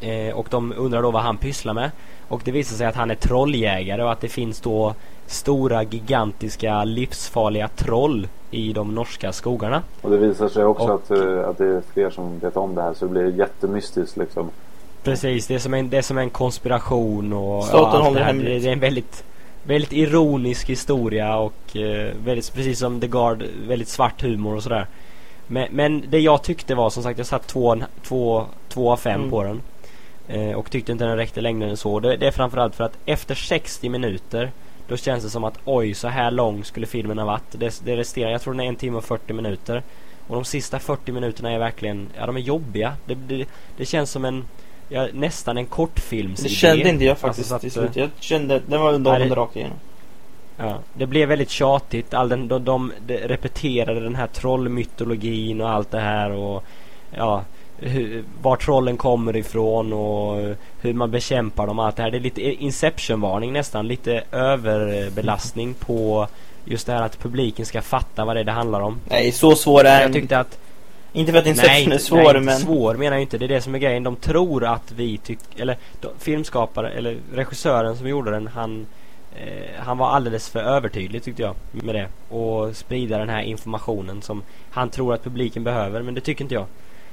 Eh, och de undrar då vad han pysslar med. Och det visar sig att han är trolljägare och att det finns då stora, gigantiska, livsfarliga troll i de norska skogarna. Och det visar sig också Och- att, eh, att det är fler som vet om det här så det blir jättemystiskt liksom. Precis, det är som en, det är som en konspiration och Staten håller det, hemligt. det, är en väldigt, väldigt ironisk historia och eh, väldigt, precis som The Guard, väldigt svart humor och sådär. Men, men det jag tyckte var som sagt, jag satt två, två, två av fem Mm. på den. Eh, och tyckte inte den räckte längre än så. Det, det är framförallt för att efter 60 minuter då känns det som att oj, så här lång skulle filmen ha varit. Det, det resterar, jag tror den är en timme och 40 minuter. Och de sista 40 minuterna är verkligen, ja de är jobbiga. Det, det, det känns som en, ja, nästan en kortfilmsidé. Det kände inte jag faktiskt Alltså, så till slut. Jag kände, den var underhållande rakt igenom. Ja, det blev väldigt tjatigt. All den, de, de, de repeterade den här trollmytologin och allt det här och ja, hur, var trollen kommer ifrån och hur man bekämpar dem och allt det här. Det är lite Inception-varning nästan. Lite överbelastning på just det här att publiken ska fatta vad det är det handlar om. Nej, så svår är Jag tyckte att Inte för att Inception är svår, nej, men... svår menar jag inte. Det är det som är grejen. De tror att vi tycker, eller de, filmskapare, eller regissören som gjorde den, han eh, han var alldeles för övertydlig tyckte jag med det. Och sprida den här informationen som han tror att publiken behöver. Men det tycker inte jag.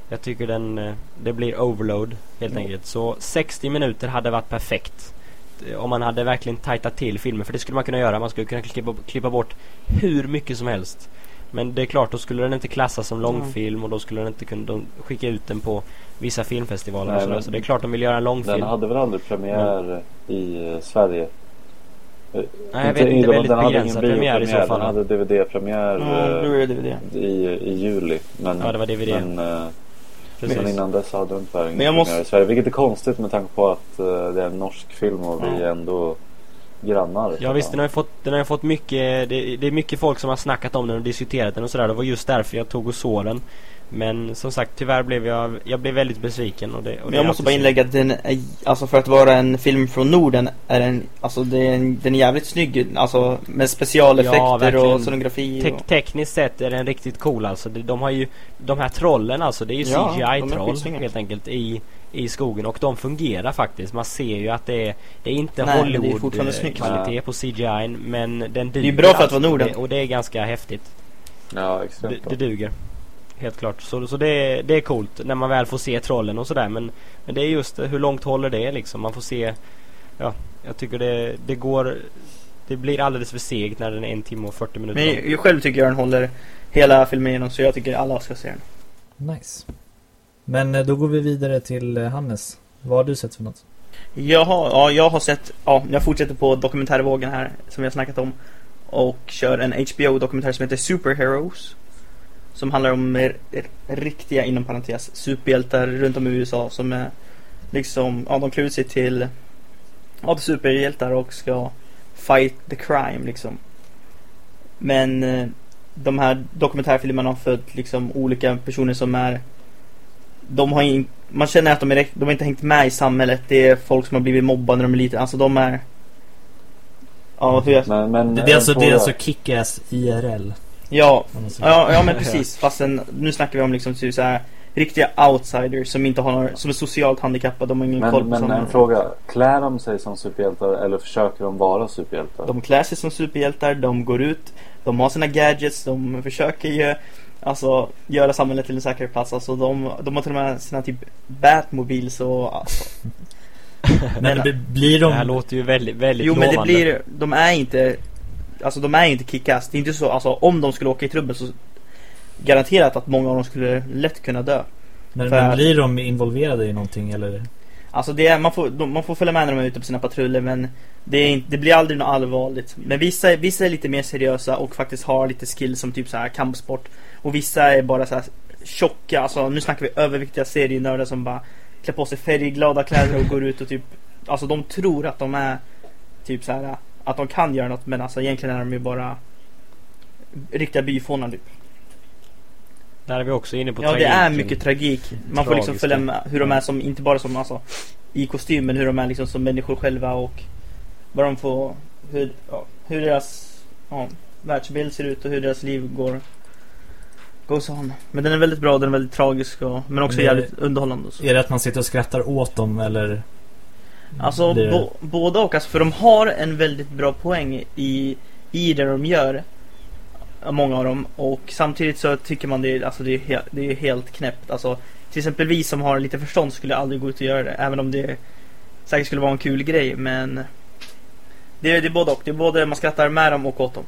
Jag tycker den, eh, det blir overload helt Mm. enkelt. Så 60 minuter hade varit perfekt. Eh, Om man hade verkligen tajtat till filmen. För det skulle man kunna göra. Man skulle kunna klippa, klippa bort hur mycket som helst. Men det är klart, då skulle den inte klassas som långfilm och då skulle den inte kunna skicka ut den på vissa filmfestivaler Nej, och sådär. Så det är klart de vill göra en långfilm. Den hade väl aldrig premiär i eh, Sverige? Nej, jag vet inte. Väldigt den hade ingen begränsad premiär i så fall. Den hade DVD-premiär Mm, eh, DVD. i, i juli. Men, Ja, det var DVD. Men, eh, Precis. men innan dess hade den tyvärr ingen premiär måste- i Sverige. Vilket är konstigt med tanke på att eh, det är en norsk film och vi är ändå grannar. Ja visst, den har ju fått, den har ju fått mycket, det, det är mycket folk som har snackat om den och diskuterat den och sådär. Det var just därför jag tog och såg den. Men som sagt, tyvärr blev jag, jag blev väldigt besviken och det, och Men jag måste bara inlägga att den är, alltså för att vara en film från Norden är den, alltså det är en, den är jävligt snygg, alltså med Ja, specialeffekter verkligen. och scenografi Tek och... tekniskt sett är den riktigt cool alltså. De, de har ju, de här trollen alltså, det är ju Ja, CGI-troll helt enkelt i, i skogen och de fungerar faktiskt. Man ser ju att det är, det är inte Nej, men det är fortfarande Hollywood snyggt. kvalitet på CGI men den duger. bra för att alltså. vara Norden. Det, och det är ganska häftigt. Ja, Det, extremt bra. det duger. Helt klart. Så, så det, är- det är coolt när man väl får se trollen och sådär. Men, men det är just hur långt håller det liksom. Man får se. Ja, jag tycker det, det går. Det blir alldeles för segt när den är en timme och 40 minuter. Men jag själv tycker jag den håller hela filmen igenom så jag tycker alla ska se den. Nice. Men eh, då går vi vidare till eh, Hannes. Vad har du sett för något? Jaha, ja jag har sett, ja jag fortsätter på dokumentärvågen här som vi har snackat om. Och kör en HBO-dokumentär som heter Superheroes. Som handlar om eh, riktiga, inom parentes, superhjältar runt om i USA som är liksom, ja de klär ut sig till, ja till superhjältar och ska fight the crime liksom. Men de här dokumentärfilmerna har följt liksom olika personer som är de har in, man känner att de, är, de har inte hängt med i samhället. Det är folk som har blivit mobbade när de är lite. Alltså de är... Ja, hur jag, Men, men Det, är alltså, det är fråga. alltså Kick-Ass IRL. ja, ja, ja men precis. Fast en, nu snackar vi om liksom typ så här riktiga outsiders som inte har några, som är socialt handikappade. De har ingen koll Men, på men en fråga. Klär de sig som superhjältar eller försöker de vara superhjältar? De klär sig som superhjältar, de går ut, de har sina gadgets, de försöker ju Alltså göra samhället till en säkrare plats. Alltså de, de har till och med sina typ Batmobiles och alltså, Men men- blir Det här de... låter ju väldigt, väldigt Jo men det lovande. blir, de är inte Alltså de är inte kickass. Det är inte så, alltså om de skulle åka i trubbel så Garanterat att många av dem skulle lätt kunna dö. Men, för- men blir de involverade i någonting eller? Alltså det är, man får, de, man får följa med när de är ute på sina patruller men det, är inte, det blir aldrig något allvarligt. Men vissa, är- vissa är lite mer seriösa och faktiskt har lite skill som typ så här kampsport. Och vissa är bara så här tjocka, alltså nu snackar vi överviktiga serienördar som bara klär på sig färgglada kläder och går ut och typ Alltså de tror att de är typ så här att de kan göra något men alltså egentligen är de ju bara riktiga byfånar typ. Där är vi också inne på Ja det tragiken. är mycket tragik. Man får liksom följa med hur de är som, inte bara som alltså i kostym men hur de är liksom som människor själva och vad de får, hur, ja, hur deras ja, världsbild ser ut och hur deras liv går. Goes on. Men den är väldigt bra, den är väldigt tragisk och, men också Men jävligt underhållande. Så. Är det att man sitter och skrattar åt dem eller? Alltså det- bo, båda och, alltså, för de har en väldigt bra poäng i, i det de gör. Många av dem. Och samtidigt så tycker man det, alltså, det, är, det är helt knäppt. Alltså, till exempel vi som har lite förstånd skulle aldrig gå ut och göra det. Även om det säkert skulle vara en kul grej. Men det, är- det är både och. Det är både man skrattar med dem och åt dem.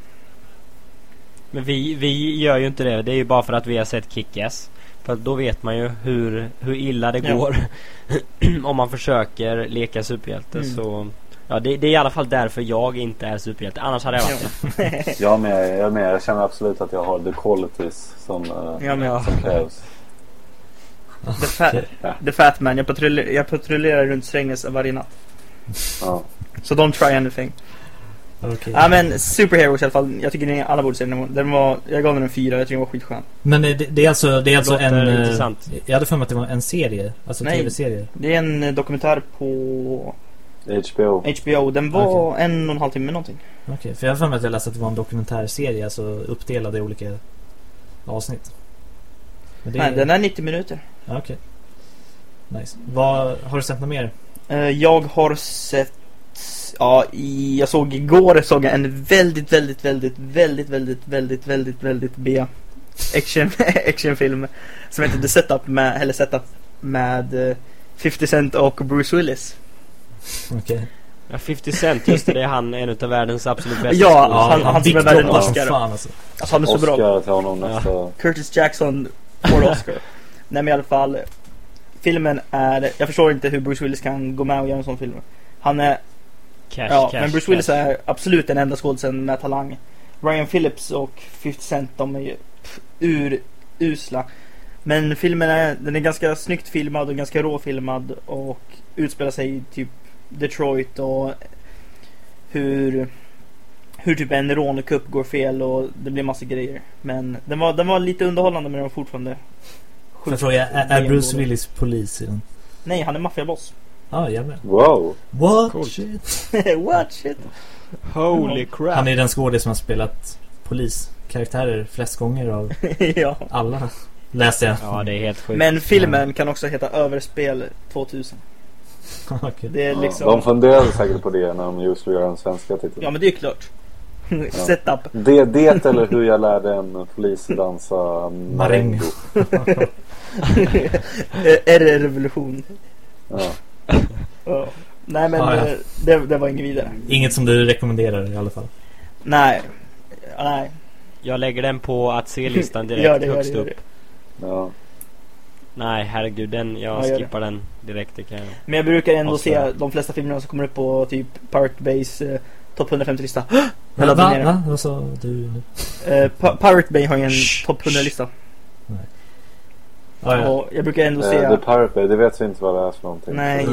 Men vi, vi gör ju inte det. Det är ju bara för att vi har sett Kick-Ass. För då vet man ju hur, hur illa det Ja. går. om man försöker leka superhjälte. Mm. Så ja, det, det är i alla fall därför jag inte är superhjälte. Annars hade jag varit det. Jag med, jag med. Jag känner absolut att jag har the qualities som, eh, Ja, men, som krävs. the, fat, the fat man. Jag, patruller, jag patrullerar runt Strängnäs varje natt. Ja. Så don't try anything. Okej. Ja men Superheroes i alla fall. Jag tycker ni alla borde se den. Den var, jag gav den en fyra. Jag tycker den var skitskön. Men eh, det, det är alltså, det är alltså en... eh, intressant. Jag hade för mig att det var en serie. Alltså Nej. tv-serie. Det är en eh, dokumentär på HBO. HBO. Den var en och en halv timme någonting. Okej, för jag har för mig att jag läste att det var en dokumentärserie. Alltså uppdelad i olika avsnitt. Men det Nej, den är 90 minuter. Okej. Nice. Vad, har du sett något mer? Jag har sett Ja, i, jag såg igår såg jag en väldigt, väldigt, väldigt, väldigt, väldigt, väldigt, väldigt, väldigt B action, actionfilm som heter The Setup med, eller Setup med eh, 50 Cent och Bruce Willis. Okej. Ja, 50 Cent, just det. Det är han en av världens absolut bästa Ja, skådespelare. han- han som är värd en Oscar. fan alltså. Alltså han är så bra. Oscar till honom Ja. nästa. Curtis Jackson får Oscar. Nej men i alla fall Filmen är, jag förstår inte hur Bruce Willis kan gå med och göra en sån film. Han är, Cash, ja cash, men Bruce Willis cash. är absolut den enda skådisen med talang. Ryan Phillips och 50 Cent de är ju urusla. Men filmen är, den är ganska snyggt filmad och ganska råfilmad och utspelar sig i typ Detroit och hur hur typ en rånkupp går fel och det blir massa grejer. Men den var, den var lite underhållande men den var fortfarande Får jag fråga, är, är Bruce. Willis polis i den? Nej, han är maffiaboss. Ja, ah, jävlar. Wow. What Coolt. shit? What shit? Holy crap! Han är den skådis som har spelat poliskaraktärer flest gånger av ja. alla. Läste jag. Ja, det är helt sjukt. Men filmen kan också heta Överspel 2000. Okej. Det är Ja, liksom... De funderade säkert på det när de just skulle göra den svenska titeln. Ja men det är ju klart. Setup. Det, det eller hur jag lärde en polis dansa marengo. RR-revolution. Ja. Ja. Nej men Ja, ja. eh, Det, det var inget vidare. Inget som du rekommenderar i alla fall. Nej. Nej. Jag lägger den på att se-listan direkt Gör det, gör högst det, gör upp. det. Ja. Nej, herregud. Den, jag Ja, gör det. skippar den direkt. Det kan jag. Men jag brukar ändå Och så- se de flesta filmerna som kommer upp på typ Pirate Base eh, Topp 150-lista. Va? Jag laddar ner Va? Va? Vad sa du nu? Eh, Pa- Pirate Bay har ju en topp 100-lista. Ah, ja. Och jag brukar ändå se... Eh, The Pirate Bay, det vet vi inte vad det är för någonting. Nej,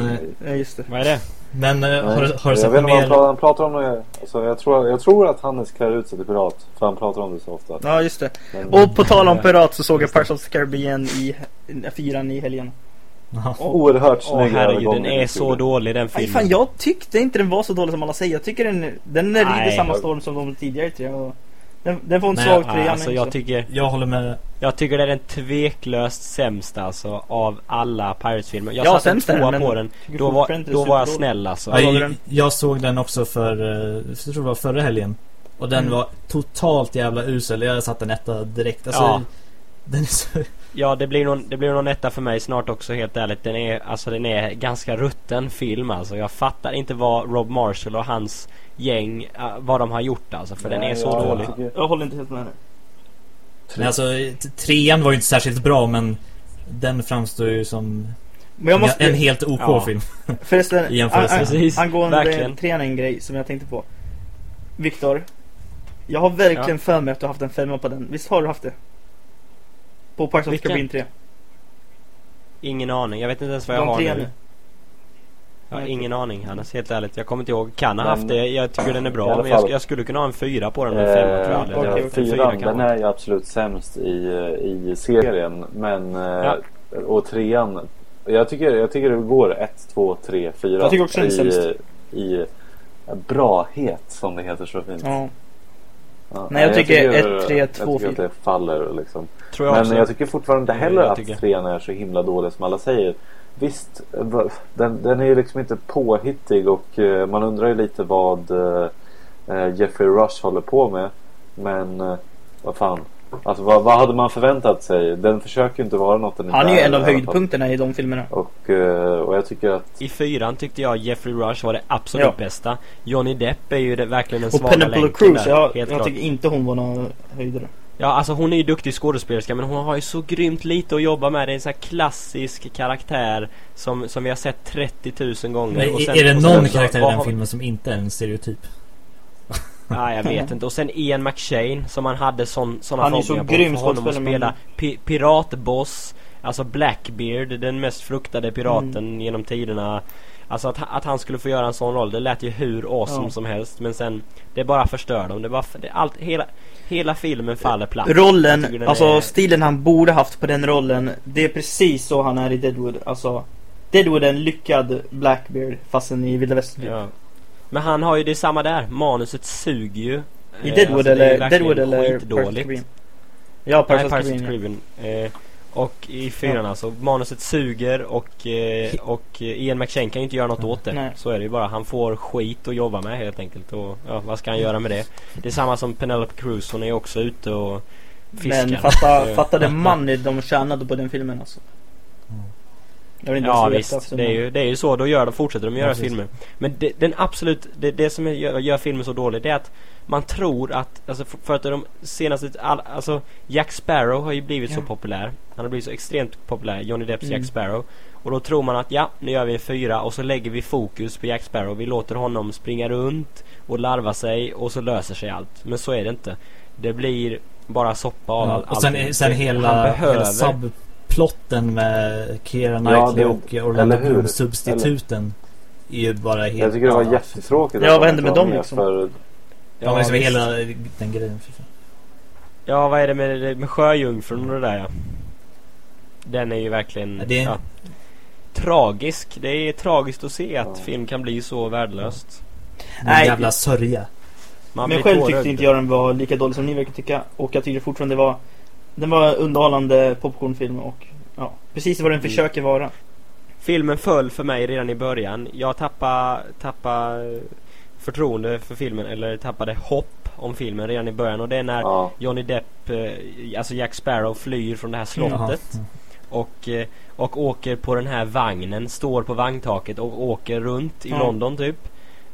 Nej. just det. Vad är det? Men eh, Nej. har, du- har du jag sett vet inte vad han mer? pratar, om. Det. Alltså, jag, tror, jag tror att Hannes klär ut sig till pirat. För han pratar om det så ofta. Ja, just det. Men, Och på tal om pirat så såg jag Pirates of the Caribbean i fyran i helgen. Och, Oerhört snygg herregud, den är så dålig den Aj, filmen. fan, jag tyckte inte den var så dålig som alla säger. Jag tycker den, den rider Nej. samma storm som de tidigare tre. Och den, den får en Nej, svag trea alltså jag tycker, Jag håller med. jag tycker det är den tveklöst sämsta alltså av alla Pirates-filmer. Jag Ja, satte en sämst är den, tvåa på den. Då var, då var jag snäll alltså. Ja, Jag, jag såg den också för, eh, jag tror det var förra helgen. Och den Mm. var totalt jävla usel. Jag satte en etta direkt. Alltså, Ja. Den är så... Ja, det blir, någon, det blir någon etta för mig snart också helt ärligt. Den är, alltså den är ganska rutten film alltså. Jag fattar inte vad Rob Marshall och hans gäng, äh, vad de har gjort alltså. För den Nej, är så ja, jag dålig. tycker- Jag håller inte helt med henne. Men alltså, trean var ju inte särskilt bra men den framstår ju som Men jag måste... en helt OK Ja. film. Förresten, I an- angående verkligen. trean en grej som jag tänkte på. Viktor, jag har verkligen Ja. för mig att du har haft en femma på den. Visst har du haft det? På Pirates of? Caribbean 3. Ingen aning. Jag vet inte ens vad jag De har nu. Jag har ingen aning Hannes, helt ärligt. Jag kommer inte ihåg. Kan ha haft det. Jag tycker den är bra. Men jag, jag skulle kunna ha en fyra på den. En femma tror jag Jag- okej. en fyra Fyran, kan den är ju absolut sämst i, i serien. Men, eh, och trean. Jag tycker, jag tycker det går 1, 2, 3, 4. Jag tycker också den är i, sämst. I brahet som det heter så fint. Ja. Ja, Nej, jag tycker tycker- 1, 3, Jag 2, tycker att 4. det faller liksom. Tror jag Men också. jag tycker fortfarande inte heller jag att trean är så himla dålig som alla säger. Visst, den, den är ju liksom inte påhittig och eh, man undrar ju lite vad eh, eh, Jeffrey Rush håller på med. Men vad fan. Alltså vad, vad hade man förväntat sig? Den försöker ju inte vara något den Han är ju en av höjdpunkterna i de filmerna. Och, och jag tycker att I fyran tyckte jag Jeffrey Rush var det absolut Ja. bästa. Johnny Depp är ju det, verkligen den Och svaga Penelope länken Cruz, där, jag, helt jag klart. tycker inte hon var någon höjdare. Ja, alltså hon är ju duktig skådespelerska men hon har ju så grymt lite att jobba med. Det är en sån här klassisk karaktär som, som vi har sett 30 000 gånger. Men Och sen- är det och sen någon så- karaktär i vad den har- filmen som inte är en stereotyp? Nej, jag vet inte. Och sen Ian McShane som han hade sån, såna Han är så förhoppningar på grym för honom att skådespelare, spela men- pi piratboss. Alltså Blackbeard, den mest fruktade piraten Mm. genom tiderna. Alltså att, att han skulle få göra en sån roll, det lät ju hur awesome Ja. som helst. Men sen, det bara förstör dem. Det bara, det, allt, hela, hela filmen faller platt. Rollen, alltså är- stilen han borde haft på den rollen, det är precis så han är i Deadwood. Alltså, Deadwood är en lyckad Blackbeard fastän i Vilda Västern. Ja. Men han har ju det samma där. Manuset suger ju. I Deadwood alltså, är eller, Deadwood eller Pirates of. Caribbean? Ja, Nej, Pirates of Caribbean. Och i fyran alltså, manuset suger och, eh, och eh, Ian McShane kan ju inte göra något åt det. Nej. Så är det ju bara. Han får skit att jobba med helt enkelt. Och ja, vad ska han göra med det? Det är samma som Penelope Cruz. Hon är ju också ute och fiskar. Men fatta, fatta det money de tjänade på den filmen alltså. Jag vill inte Ja visst, efter det är, ju, det är ju så. Då gör de, fortsätter de göra Ja, filmer. Men det, den absolut, det, det som gör, gör filmen så dålig det är att man tror att, alltså för, för att de senaste, all, alltså Jack Sparrow har ju blivit så Ja. populär. Han har blivit så extremt populär, Johnny Depps Mm. Jack Sparrow. Och då tror man att ja, nu gör vi en fyra och så lägger vi fokus på Jack Sparrow. Vi låter honom springa runt och larva sig och så löser sig allt. Men så är det inte. Det blir bara soppa av all, och sen, allting. sen Det- hela, hela subplotten med Keira Ja, Knightley det- och Orlando? Bloom substituten är ju bara helt... jag tycker det var ja, jättetråkigt. Ja, vad de hände med dem, liksom? För, Ja, men liksom visst. hela den grejen. Ja, vad är det med, med sjöjungfrun och det där ja. Den är ju verkligen Ja, det- ja, tragisk. Det är tragiskt att se att Ja. film kan bli så värdelöst. Nej. jävla sörja. Man Men själv tyckte inte jag den var lika dålig som ni verkar tycka. Och jag tyckte fortfarande det var Den var underhållande popcornfilm och ja, precis vad den Mm. försöker vara. Filmen föll för mig redan i början. Jag tappade, tappade förtroende för filmen, eller tappade hopp om filmen redan i början. Och det är när ja. Johnny Depp, eh, alltså Jack Sparrow, flyr från det här Jaha. slottet. Och, eh, och åker på den här vagnen, står på vagntaket och åker runt i Ja. London typ.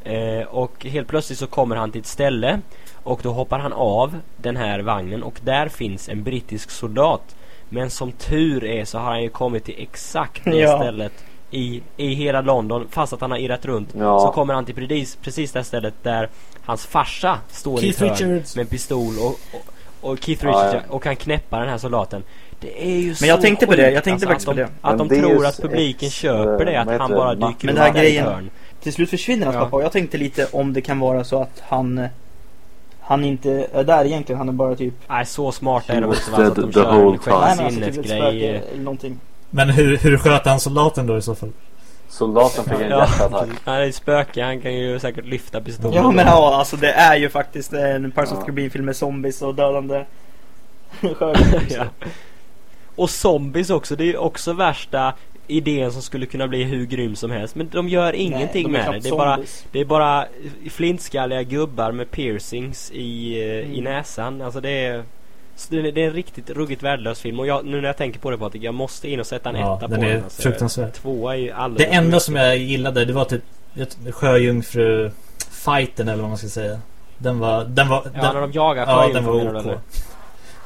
Eh, och helt plötsligt så kommer han till ett ställe och då hoppar han av den här vagnen och där finns en brittisk soldat. Men som tur är så har han ju kommit till exakt det Ja. stället i, i hela London fast att han har irrat runt. Ja. Så kommer han till precis, precis det stället där hans farsa står i ett Keith hörn med en pistol och, och, och Keith Ja, Richards ja. och kan knäppa den här soldaten. Det är ju så Men jag tänkte på det, jag tänkte alltså, faktiskt att på de, Att de det tror att publiken ett, köper det, eh, att han bara det? dyker Men upp det här i ett grejen- hörn. Till slut försvinner hans Ja. pappa och jag tänkte lite om det kan vara så att han Han inte är där egentligen, han är bara typ Nej, så smarta är de inte va, så att de kör en time. Nej men hur, hur sköt han soldaten då i så fall? Soldaten fick en Ja, hjärtattack. han är ett spöke, han kan ju säkert lyfta pistolen. Ja men ja, alltså det är ju faktiskt en Pirates of Ja. the Caribbean film med zombies och dödande ja. Och zombies också, det är ju också värsta idén som skulle kunna bli hur grym som helst. Men de gör ingenting de är med det. Det är, bara, det är bara flintskalliga gubbar med piercings i, eh, i Mm. näsan. Alltså det är... så Det är det är en riktigt ruggigt värdelös film och jag, nu när jag tänker på det Patrik, jag måste in och sätta en Ja, etta den på är den. Alltså. fruktansvärd. Tvåa är ju Det alldeles enda för som jag gillade det var typ ett- Sjöjungfru fighten eller vad man ska säga. Den var, den var, Ja, den, när de jagar ja, den sjöjungfrun var OK. eller?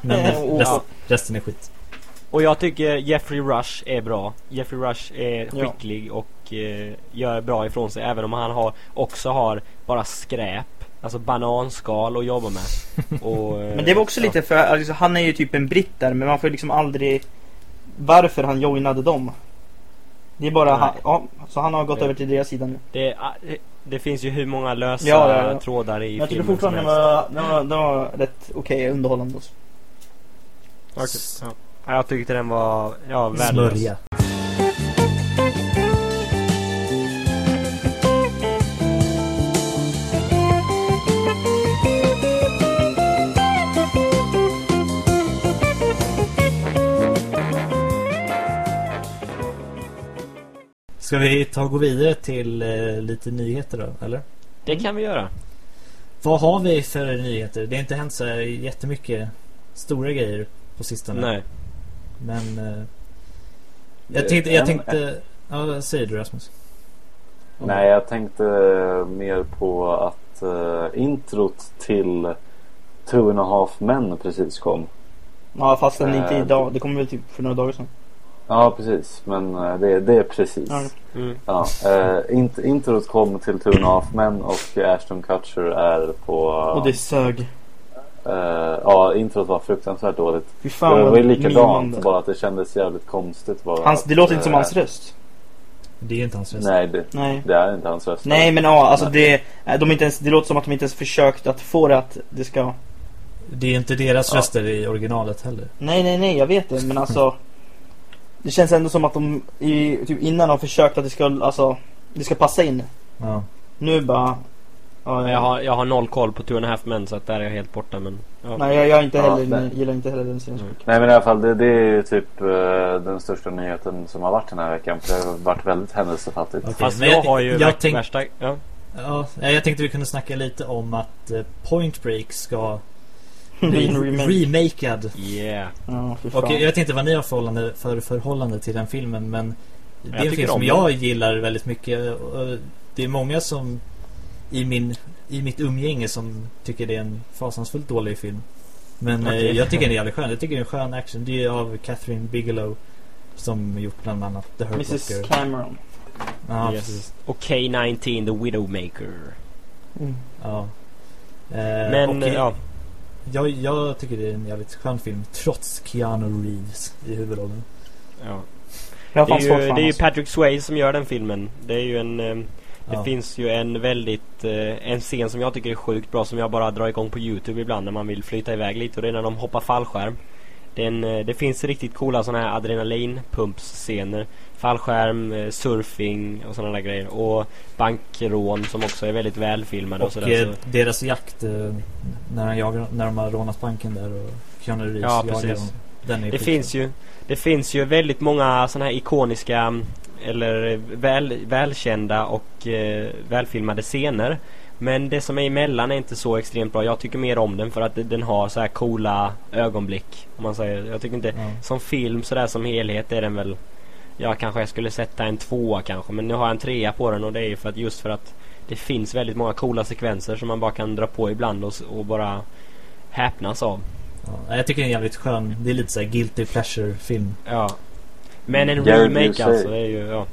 Men OK. resten, resten är skit. Och jag tycker Jeffrey Rush är bra. Jeffrey Rush är Ja. skicklig och eh, gör bra ifrån sig. Även om han har, också har bara skräp. Alltså bananskal att jobba med. Och, eh, Men det var också ja. lite för, alltså, han är ju typ en britt där men man får liksom aldrig Varför han joinade dem Det är bara, han, ja, så han har gått Ja. över till deras sida nu Det, ah, det, det finns ju hur många lösa Ja, ja, ja. trådar i jag tycker filmen som fortfarande den var, den var, den var rätt okej underhållande också. Ja. Ja, Jag tyckte den var, ja, värdelös. Smörja. Ska vi ta och gå vidare till eh, lite nyheter då, eller? Det kan vi göra. Vad har vi för nyheter? Det har inte hänt så här jättemycket stora grejer på sistone. Nej. Men eh, jag tänkte, jag tänkte ja, säger du Rasmus? Nej, jag tänkte mer på att uh, introt till Two and a half men precis kom. Ja fast den inte Eh, idag. Det kommer väl typ för några dagar sedan. Ja, precis. Men uh, det, det är precis. Ja. Mm. Ja, uh, int introt kom till Two and half men och Ashton Kutcher är på... Och det sög. eh, ja, introt var fruktansvärt dåligt. Fy fan det var ju likadant, mimande. bara att det kändes jävligt konstigt. Bara Hans, att, det låter inte som eh, hans röst. Det är inte hans röst. Nej, det, Nej. det är inte hans röst. Nej men ja, alltså Nej. det, äh, de inte ens, det låter som att de inte ens försökt att få det att det ska Det är inte deras Ja. röster i originalet heller. Nej nej nej jag vet det men alltså Det känns ändå som att de i, typ innan har försökt att det ska, alltså Det ska passa in Ja. Nu bara ja, Men Jag har, jag har noll koll på Two and a half men så att där är jag helt borta men... Ja. Nej jag, jag inte heller, nej. gillar inte heller den serien Mm. Nej men i alla fall det, det är ju typ eh, den största nyheten som har varit den här veckan. För det har varit väldigt händelsefattigt. Okej, Fast men jag har ju jag jag tänk- värsta... Ja. Ja, jag tänkte vi kunde snacka lite om att eh, Point Break ska Bli bli en remake remakad. Yeah. Ja Och jag vet inte vad ni har förhållande, för förhållande till den filmen men det är Jag en film som om jag gillar väldigt mycket. Och det är många som i, min, i mitt umgänge som tycker det är en fasansfullt dålig film. Men eh, jag tycker den är jävligt skön. Jag tycker det är en skön action. Det är av Catherine Bigelow som gjort bland annat The Hurt Mrs Locker. Cameron Ja, yes. precis. Och K-19 The Widowmaker. mm. Ja. Eh, Men och, ja. Jag, jag tycker det är en jävligt skön film trots Keanu Reeves i huvudrollen. ja. Det är ju, det är ju. Patrick Swayze som gör den filmen. Det är ju en... eh, Det Ja. finns ju en väldigt, eh, en scen som jag tycker är sjukt bra som jag bara drar igång på Youtube ibland när man vill flyta iväg lite och det är när de hoppar fallskärm. Det, en, eh, det finns riktigt coola sådana här adrenalinpumpsscener. Fallskärm, eh, surfing och sådana där grejer. Och bankrån som också är väldigt välfilmade och, Och sådär. eh, Så. deras jakt när, han jagar, när de har rånat banken där och Keanu Reeves Ja, jagar precis. dem. Det finns ju Det finns ju väldigt många sådana här ikoniska mm, Eller väl, välkända och eh, välfilmade scener Men det som är emellan är inte så extremt bra Jag tycker mer om den för att den har så här coola ögonblick Om man säger Jag tycker inte Ja. Som film sådär som helhet är den väl Ja kanske jag skulle sätta en tvåa kanske Men nu har jag en trea på den och det är ju för att just för att Det finns väldigt många coola sekvenser som man bara kan dra på ibland och, och bara Häpnas av Ja, jag tycker det är en jävligt skön. Det är lite så här guilty pleasure film. Ja. Men en remake alltså, det är ju, ja.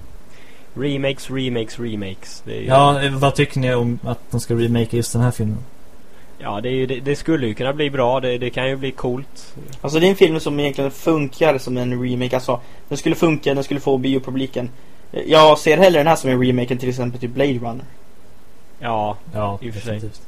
Remakes, remakes, remakes. Det är ju, Ja, vad tycker ni om att de ska remake just den här filmen? ja det, är ju, det, det skulle ju kunna bli bra. Det, det kan ju bli coolt. Alltså det är en film som egentligen funkar som en remake. Alltså den skulle funka, den skulle få biopubliken. Jag ser hellre den här som en remake än till exempel typ Blade Runner. Ja, Ja, I och för sig. definitivt.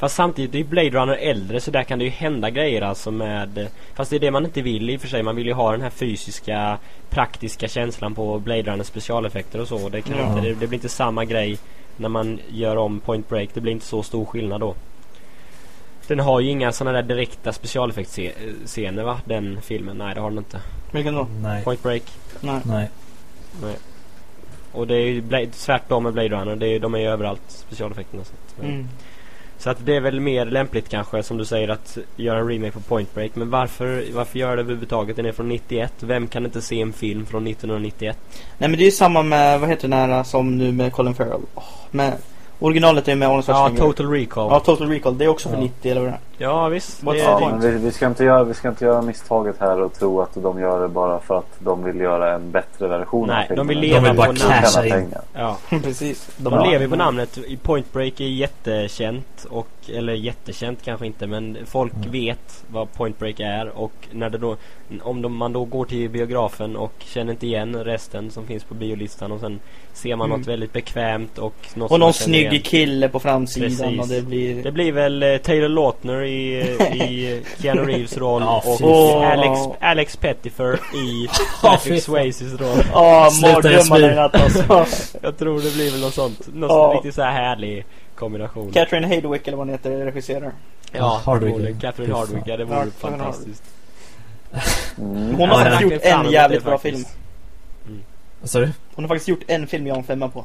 Fast samtidigt är ju Blade Runner äldre så där kan det ju hända grejer alltså med... Fast det är det man inte vill i och för sig. Man vill ju ha den här fysiska, praktiska känslan på Blade Runner specialeffekter och så. Det, kan Ja. inte, det, det blir inte samma grej när man gör om Point Break. Det blir inte så stor skillnad då. Den har ju inga sådana där direkta specialeffektsscener va? Den filmen. Nej det har den inte. Vilken då? Nej. Point Break. Nej. Nej. Och det är ju Blade, tvärtom med Blade Runner. Det är, de är ju överallt specialeffekterna. Så att, Mm. Så att det är väl mer lämpligt kanske som du säger att göra en remake på Point Break. Men varför, varför göra det överhuvudtaget? Den är från 91. Vem kan inte se en film från 1991? Nej men det är ju samma med, vad heter den här som nu med Colin Farrell? Åh, med, originalet är med Arnold Ja, Schwarzenegger. Total Recall. Ja, Total Recall. Det är också för Ja. 90 eller vad det är. Ja visst. Det, Ja, vi, vi, ska inte göra, vi ska inte göra misstaget här och tro att de gör det bara för att de vill göra en bättre version Nej, av filmen. de vill leva vill på tjäna casha in. pengar. ja. Precis. De Ja. lever på namnet. I Point Break är jättekänt och eller jättekänt kanske inte men folk Mm. vet vad Point Break är och när det då om de, man då går till biografen och känner inte igen resten som finns på biolistan och sen ser man Mm. något väldigt bekvämt och något Och någon känner igen. snygg kille på framsidan Precis. och det blir... Det blir väl eh, Taylor Lautner i, i Keanu Reeves roll Ja, och. Alex, Alex Pettifer i Ja, Patrick. Swayzes roll. Ja, mardrömmarna spyr. i natt alltså. Jag tror det blir väl något sånt. Något Ja. riktigt så här härlig kombination. Catherine Haydwick eller vad hon heter regisserar. Ja, Hardwick. Catherine. Hardwick, ja, det Ja, vore Catherine fantastiskt. Mm. Hon Ja, har faktiskt gjort en jävligt bra film. Mm. Vad sa du? Hon har faktiskt gjort en film jag har en femma på.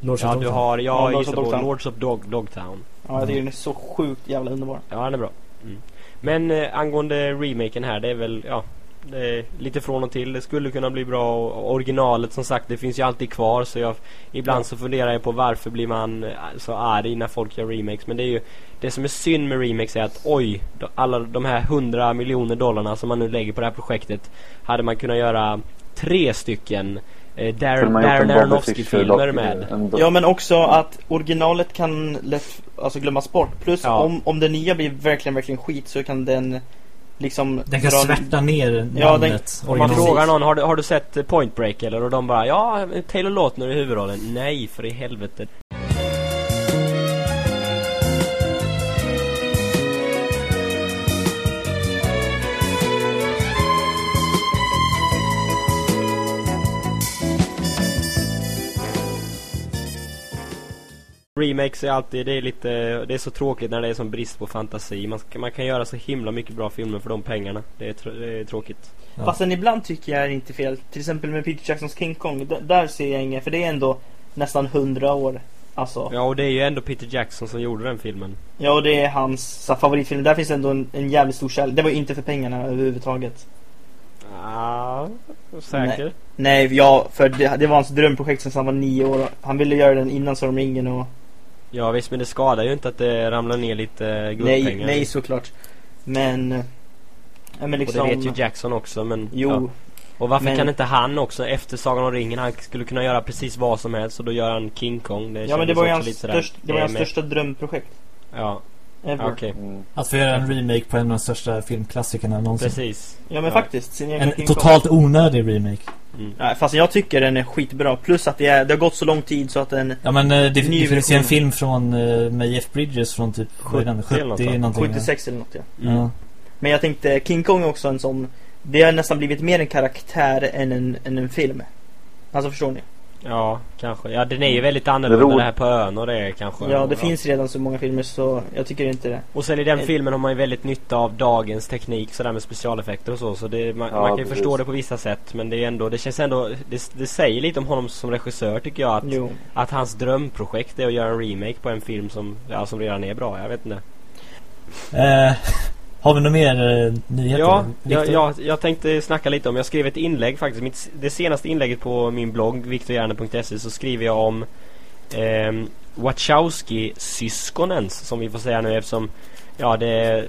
Lords Ja, du har, Ja, jag gissar of på. Lords of Dog, Dogtown. Ja, jag tycker den är så sjukt jävla underbar. Ja, den är bra. Mm. Men eh, angående remaken här, det är väl, ja, det är lite från och till. Det skulle kunna bli bra och originalet som sagt, det finns ju alltid kvar. Så jag, ibland så funderar jag på varför blir man eh, så arg när folk gör remakes. Men det är ju, det som är synd med remakes är att oj, alla de här 100 miljoner dollarna som man nu lägger på det här projektet. Hade man kunnat göra tre stycken eh, Darren Bobby Aronofsky-filmer med. Ja men också att originalet kan lätt alltså, glömmas bort. Plus Ja. om, om den nya blir verkligen, verkligen skit så kan den liksom Den kan dra- svärta ner Ja, den- namnet. Om man frågar någon, har du, har du sett Point Break eller? Och de bara, ja, Taylor Lautner i huvudrollen. Nej, för i helvete. Remakes är alltid, det är lite, det är så tråkigt när det är sån brist på fantasi. Man, man kan göra så himla mycket bra filmer för de pengarna. Det är, tr- det är tråkigt. Ja. Fast sen ibland tycker jag är inte fel. Till exempel med Peter Jacksons King Kong. Där ser jag inget, för det är ändå nästan hundra år. Alltså. Ja, och det är ju ändå Peter Jackson som gjorde den filmen. Ja, och det är hans så, favoritfilm. Där finns ändå en, en jävligt stor kärlek. Det var ju inte för pengarna överhuvudtaget. Ja, säker? Nej, ja, för det, det var hans drömprojekt sen han var nio år. Han ville göra den innan Sagan om ringen och... Ja visst, men det skadar ju inte att det ramlar ner lite eh, guldpengar. Nej, nej såklart. Men... eh, Ja, men Och liksom... det vet ju Jackson också, men... Jo, Ja. Och varför men- kan inte han också, efter Sagan om ringen, han skulle kunna göra precis vad som helst och då gör han King Kong. Det ja men det var ju hans, störst, det var är hans med- största drömprojekt. Ja, Ever. okej. Mm. Att få göra en remake på en av de största filmklassikerna någonsin. Precis. Ja men Ja. faktiskt. Sin egen En King Kong. totalt onödig remake. Mm. Nej, fast jag tycker den är skitbra. Plus att det, är, det har gått så lång tid så att den... Ja men eh, det, det finns ju en film från eh, med Jeff Bridges från typ vad är den? 70 eller något, 70 va? någonting. 76 eller något ja. Mm. Men jag tänkte, King Kong är också en sån... Det har nästan blivit mer en karaktär än en, än en film. Alltså förstår ni? Ja, kanske. Ja, den är ju väldigt annorlunda ro- det här på ön och det är kanske... Ja, det finns redan så många filmer så jag tycker inte det. Och sen i den En- filmen har man ju väldigt nytta av dagens teknik sådär med specialeffekter och så. Så det, man, Ja, man kan ju precis. förstå det på vissa sätt. Men det är ändå, det känns ändå, det, det säger lite om honom som regissör tycker jag. Att, Jo. att hans drömprojekt är att göra en remake på en film som, ja, som redan är bra. Jag vet inte. Eh, har vi några mer eh, nyheter? Ja, jag, jag, jag tänkte snacka lite om, jag skrev ett inlägg faktiskt. Mitt, det senaste inlägget på min blogg, viktorhjärne.se, så skriver jag om ehm, Wachowski-syskonens, som vi får säga nu eftersom Ja, det,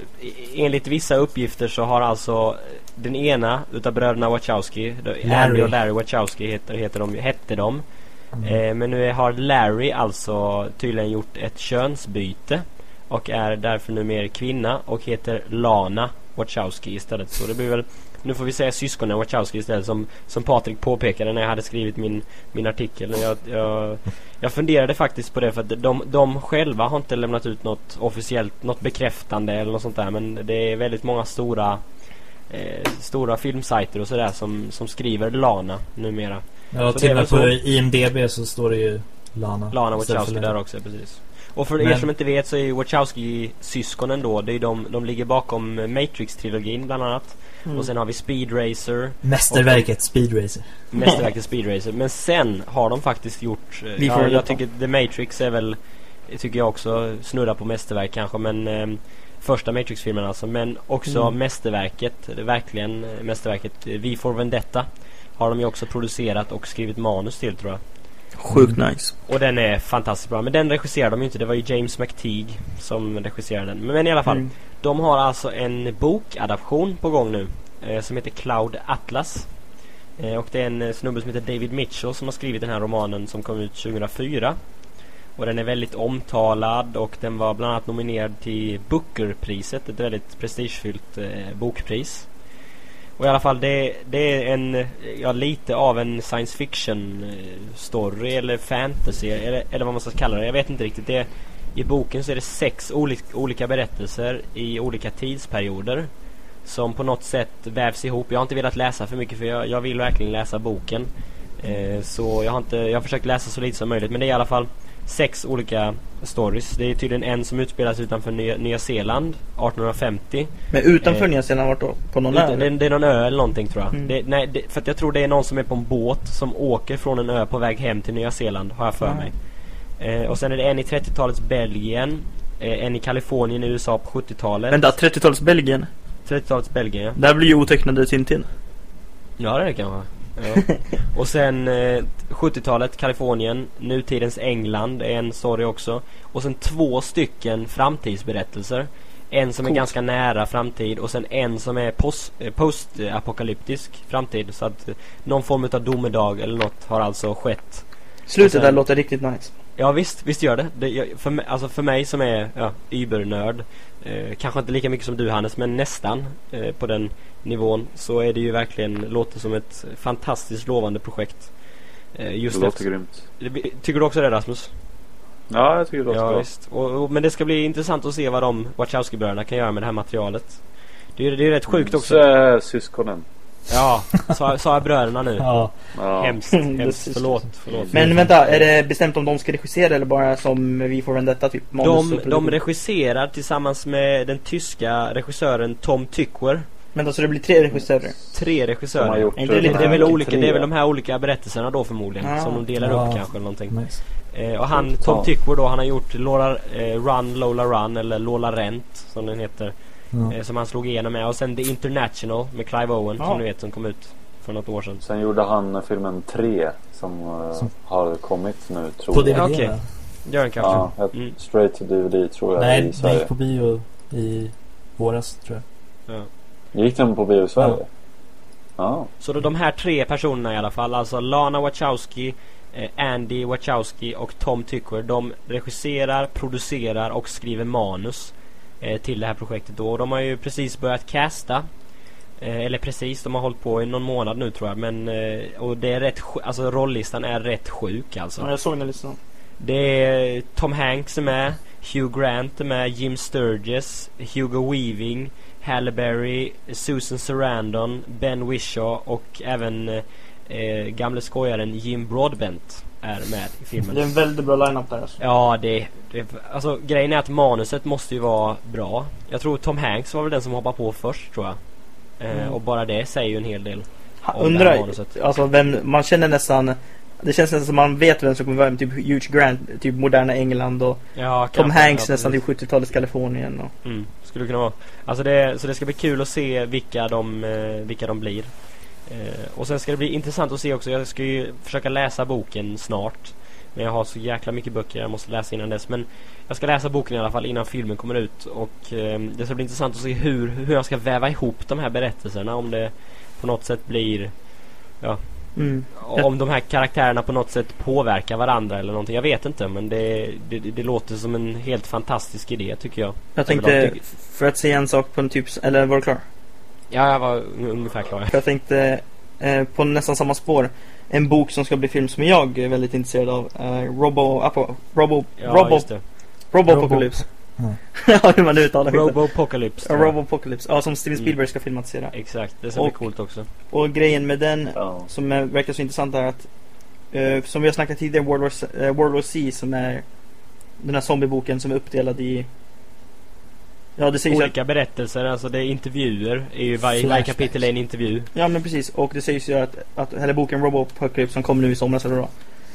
enligt vissa uppgifter så har alltså den ena utav bröderna Wachowski, Larry. Larry och Larry Wachowski heter, heter de, hette de. Mm. Eh, men nu har Larry alltså tydligen gjort ett könsbyte och är därför numera kvinna och heter Lana Wachowski istället. Så det blir väl nu får vi säga syskonen Wachowski istället som, som Patrik påpekade när jag hade skrivit min, min artikel. Jag, jag, jag funderade faktiskt på det för att de, de själva har inte lämnat ut något officiellt, något bekräftande eller något sånt där. Men det är väldigt många stora eh, stora filmsajter och sådär som, som skriver Lana numera. Ja, till och med på IMDB så står det ju Lana. Lana Wachowski där också, precis. Och för er Men- som inte vet så är ju Wachowski-syskonen då, det är de, de ligger bakom Matrix-trilogin bland annat. Mm. Och sen har vi Speed Racer, Mästerverket Speed Racer. mästerverket Speed Racer. Men sen har de faktiskt gjort... eh, Vi får ja, jag tycker The Matrix är väl... Tycker jag också snurrar på mästerverk kanske men... ehm, första Matrix-filmen alltså. Men också Mm. mästerverket, verkligen eh, mästerverket eh, V for Vendetta. Har de ju också producerat och skrivit manus till tror jag. Sjukt nice. Och den är fantastiskt bra. Men den regisserade de ju inte. Det var ju James McTeague som regisserade den. Men i alla fall. Mm. De har alltså en bokadaption på gång nu. Eh, som heter Cloud Atlas. Eh, och det är en eh, snubbe som heter David Mitchell som har skrivit den här romanen som kom ut 2004. Och den är väldigt omtalad och den var bland annat nominerad till Bookerpriset. Ett väldigt prestigefyllt eh, bokpris. Och i alla fall det, det är en, ja lite av en science fiction eh, story eller fantasy eller, eller vad man ska kalla det. Jag vet inte riktigt. Det, I boken så är det sex olika, olika berättelser i olika tidsperioder. Som på något sätt vävs ihop. Jag har inte velat läsa för mycket för jag, jag vill verkligen läsa boken. Eh, så jag har, inte, jag har försökt läsa så lite som möjligt. Men det är i alla fall sex olika stories. Det är tydligen en som utspelas utanför Nya, Nya Zeeland 1850. Men utanför Eh, Nya Zeeland vart då? På någon ö? Det, det är någon ö eller någonting tror jag. Mm. Det, nej, det, för att jag tror det är någon som är på en båt som åker från en ö på väg hem till Nya Zeeland, har jag för Ah. mig. Eh, och sen är det en i 30-talets Belgien, eh, en i Kalifornien i USA på 70-talet. Vänta, 30-talets Belgien? 30-talets Belgien, ja. Där blir ju otecknade Tintin. Ja det kan vara. Ja. Och sen eh, 70-talet Kalifornien, nutidens England är en story också. Och sen två stycken framtidsberättelser. En som är Coolt. ganska nära framtid och sen en som är post, eh, post-apokalyptisk framtid. Så att eh, någon form av domedag eller något har alltså skett. Slutet sen- där låter riktigt nice. Ja visst, visst gör det. det jag, för, mig, alltså för mig som är ja, übernörd, eh, kanske inte lika mycket som du Hannes, men nästan eh, på den nivån så är det ju verkligen, låter som ett fantastiskt lovande projekt. Eh, Det just låter efter, grymt. tycker du också det Rasmus? Ja, jag tycker det låter Ja bra. visst. Och, och, men det ska bli intressant att se vad de Wachowski-bröderna kan göra med det här materialet. Det är ju det rätt sjukt också. Så är syskonen. Ja, sa, sa jag bröderna nu? Ja, Ja. Hemskt, Det hemskt. Förlåt, förlåt. Men vänta, är det bestämt om de ska regissera eller bara som vi får Vendetta typ? De, de regisserar tillsammans med den tyska regissören Tom Tykwer. Vänta, så det blir tre regissörer? Tre regissörer. gjort Inte lite- Det är, väl de här olika, det är väl de här olika berättelserna då förmodligen Ah. som de delar Ja. upp kanske eller någonting. nice. Eh, och han. Tom Tykwer då, han har gjort Lola, eh, Run Lola Run eller Lola Rent som den heter. Ja. Eh, som han slog igenom med. Och sen The International med Clive Owen Ja. som du vet som kom ut för något år sedan. Sen gjorde han filmen 3 som, eh, Som- har kommit nu tror På jag. DVD? Ja, okej. va? Gör den kanske. Ja, ett Mm. straight to DVD tror jag Nej, i den Sverige. gick på bio i våras tror jag. Ja. Gick den på bio i Sverige? Ja. Ja. Så då de här tre personerna i alla fall, alltså Lana Wachowski, eh, Andy Wachowski och Tom Tykwer, de regisserar, producerar och skriver manus till det här projektet då. Och de har ju precis börjat casta. Eh, eller precis, de har hållit på i någon månad nu tror jag. Men, eh, och det är rätt alltså rollistan är rätt sjuk alltså. Ja, jag såg den listan. Det är Tom Hanks är med, Hugh Grant är med, Jim Sturgess, Hugo Weaving, Halle Berry, Susan Sarandon, Ben Whishaw och även eh, gamle skojaren Jim Broadbent är med i filmen. Det är en väldigt bra line-up där alltså. Ja, det, det... Alltså grejen är att manuset måste ju vara bra. Jag tror Tom Hanks var väl den som hoppade på först tror jag. Eh, Mm. Och bara det säger ju en hel del. Ha, undrar, manuset. alltså vem, man känner nästan Det känns nästan som man vet vem som kommer vara med, typ Hugh Grant, typ moderna England och Ja, Tom Hanks nästan typ 70-talets Kalifornien och Mm, skulle kunna vara. Alltså det, så det ska bli kul att se vilka de, eh, vilka de blir. Eh, och sen ska det bli intressant att se också. Jag ska ju försöka läsa boken snart. Men jag har så jäkla mycket böcker jag måste läsa innan dess. Men jag ska läsa boken i alla fall innan filmen kommer ut. Och eh, det ska bli intressant att se hur, hur jag ska väva ihop de här berättelserna. Om det på något sätt blir... mm. Om de här karaktärerna på något sätt påverkar varandra eller någonting. Jag vet inte men det, det, det låter som en helt fantastisk idé tycker jag. Jag tänkte, för att säga en sak på en typ, eller var du klar? Ja, jag var ungefär klar. Jag tänkte eh, på nästan samma spår En bok som ska bli film som jag är väldigt intresserad av eh, Robo, Apo, Robo, Ja, Robo, just det. Robo Robo- Apocalypse Ja. Hur man uttalar det Robopocalypse. Ja, tror jag. Robo Apocalypse, ja som Steven Mm. Spielberg ska filmatisera Exakt, det ska bli coolt också. Och grejen med den Ja. som är, verkar så intressant är att eh, Som vi har snackat tidigare, World War, C- eh, World War C som är Den här zombieboken som är uppdelad i Ja det sägs ju att, Olika berättelser, alltså det är intervjuer. Är ju varje, varje kapitel är en intervju. Ja men precis, och det sägs ju att, att eller boken Robo Apocalypse som kom nu i somras eller då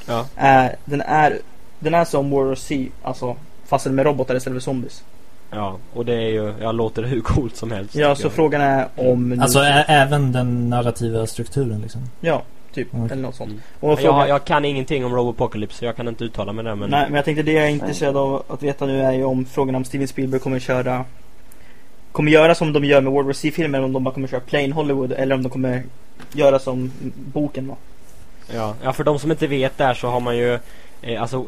Ja. är, den är Den är som War C, alltså Fast med robotar istället för zombies Ja, och det är ju, ja låter hur coolt som helst. Ja så jag. frågan är om Alltså ä- även den narrativa strukturen liksom. Ja, typ, Mm. eller något sånt Mm. Och Men frågan, Jag, jag kan ingenting om Robopocalypse så jag kan inte uttala mig där men... Nej men jag tänkte det jag är intresserad av att veta nu är ju om frågan om Steven Spielberg kommer köra Kommer göra som de gör med World War C-filmer om de bara kommer köra plain Hollywood eller om de kommer göra som boken då Ja, ja för de som inte vet där så har man ju eh, Alltså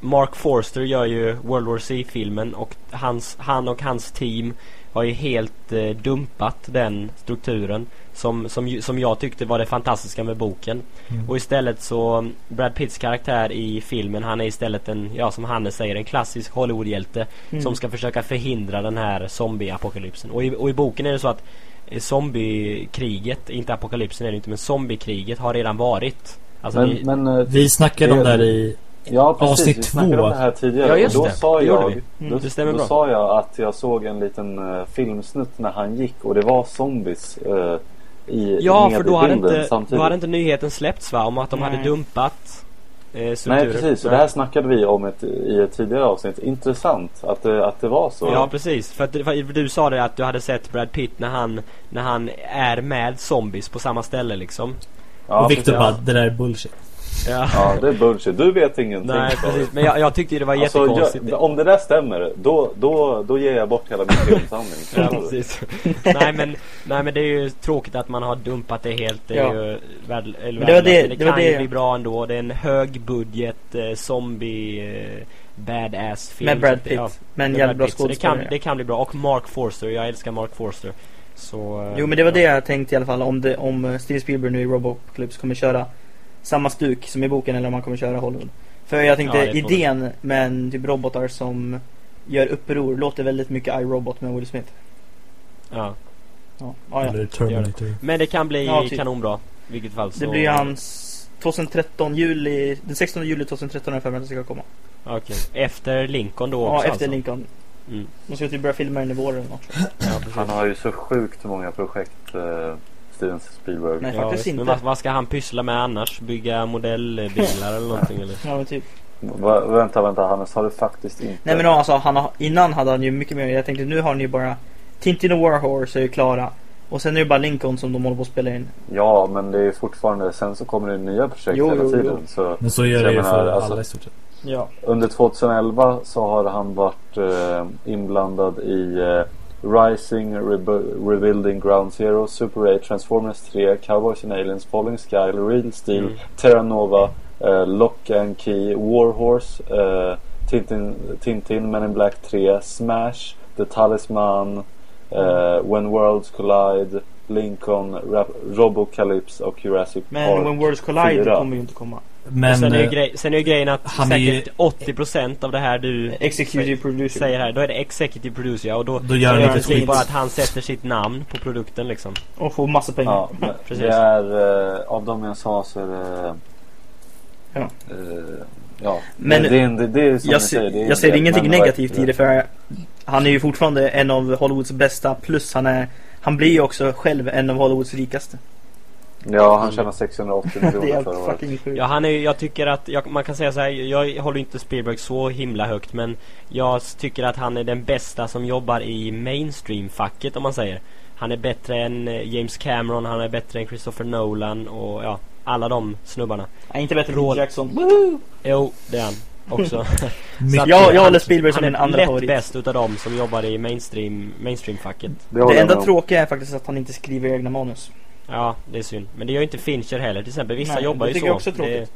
Mark Forster gör ju World War C-filmen och hans, han och hans team har ju helt eh, dumpat den strukturen som, som, som jag tyckte var det fantastiska med boken. Mm. Och istället så Brad Pitts karaktär i filmen han är istället en, ja som Hannes säger, en klassisk Hollywoodhjälte Mm. som ska försöka förhindra den här zombieapokalypsen. Och i, och i boken är det så att eh, zombiekriget, inte apokalypsen är det inte, men zombiekriget har redan varit. Alltså Men, vi, men eh, Vi snackade om det här i Ja, precis. Avsnitt vi snackade två. om det här tidigare. Ja, just och då det. Sa Det gjorde jag, vi. Då, Det stämmer då bra. sa jag att jag såg en liten uh, filmsnutt när han gick och det var zombies uh, i Ja, för då hade, inte, samtidigt. då hade inte nyheten släppts va? Om att de Nej. hade dumpat eh, Nej, strukturer. precis. Och det här snackade vi om ett, i ett tidigare avsnitt. Intressant att det, att det var så. Ja precis, för, att, för du sa det att du hade sett Brad Pitt när han, när han är med zombies på samma ställe liksom. Ja, och Victor bara, det där är bullshit. Ja, Ja, det är bullshit. Du vet ingenting. Nej precis, men jag, jag tyckte det var Alltså, jättekonstigt. jag, om det där stämmer, då, då, då ger jag bort hela min filmsamling. Ja, precis. nej, men, nej men det är ju tråkigt att man har dumpat det helt. Det är Ja. ju värd, eller det var det- det, det kan det- ju bli bra ändå. Det är en högbudget eh, zombie eh, badass film. Med Brad Pitt. ja, Men jävligt bra. Så det kan, skådespelare. det kan bli bra. Och Mark Forster. Jag älskar Mark Forster. Så, eh, Jo men det var ja. det jag tänkte i alla fall om, det, om eh, Steven Spielberg nu i Roboclips kommer köra samma stuk som i boken eller om han kommer köra Hollywood. För jag tänkte Ja, det idén med en typ robotar som gör uppror låter väldigt mycket iRobot med Will Smith. Ja. Ja, ja, ja. Eller Terminator. Men det kan bli Ja, typ. kanonbra. Vilket fall så... Det blir hans 2013 juli, den 16 juli 2013 är för att det ska komma. Okej. Efter Lincoln då Ja, också efter alltså. Lincoln. Mm. De ska typ börja filma den i vår eller något. Ja. Han har ju så sjukt många projekt, uh, Steven Spielberg. Nej. Ja, faktiskt visst. Men inte. vad, vad ska han pyssla med annars? Bygga modellbilar eller någonting eller? Ja men typ. Va, vänta, vänta Hannes, har du faktiskt inte? Nej men alltså han har, innan hade han ju mycket mer. Jag tänkte nu har ni ju bara Tintin och Warhorse är ju klara. Och sen är det bara Lincoln som de håller på att spela in. Ja, men det är ju fortfarande, sen så kommer det nya projekt Jo, hela jo, tiden. jo. Så Men så gör Så det ju för alltså- alla i stort sett. Ja. under 2011 så har han varit eh, inblandad i eh, Rising, Rebu- Rebuilding Ground Zero, Super 8, Transformers 3, Cowboys and Aliens, Falling Sky, Real Steel, Mm. Terra Nova, eh, Lock and Key, Warhorse, eh, Tintin, Tintin, Men in Black 3, Smash, The Talisman, eh, When Worlds Collide, Lincoln, Rap- Robocalypse och Jurassic Men Park. When Worlds Collide fyra. kommer ju inte komma. Men sen är, ju eh, grej, sen är ju grejen att han är säkert 80% av det här du Executive producer. säger här, då är det executive producer ja, och då, då gör han är typ skit. bara att han sätter sitt namn på produkten liksom. Och får massa pengar. Ja, men Precis. det är, eh, av dem jag sa så är det... Ja. Eh, ja. Men det, det, är en- det, det är som jag, säger, det ser, är jag ser en- ingenting men- negativt i det för han är ju fortfarande en av Hollywoods bästa plus han är Han blir ju också själv en av Hollywoods rikaste. Ja, han tjänar 680 det är miljoner förra året. Ja, han är jag tycker att, jag, man kan säga så här, jag håller inte Spielberg så himla högt men jag tycker att han är den bästa som jobbar i mainstream-facket om man säger. Han är bättre än eh, James Cameron, han är bättre än Christopher Nolan och ja, alla de snubbarna. Han är inte bättre än Jackson. Woohoo! Jo, det är han också. Jag- jag håller Spielberg som min är andra lätt favorit. bäst utav dem som jobbar i mainstream, mainstream-facket. Det, Det enda tråkiga är faktiskt att han inte skriver egna manus. Ja, det är synd. Men det gör ju inte Fincher heller till exempel. Vissa Nej, jobbar det ju tycker så. jag också är tråkigt.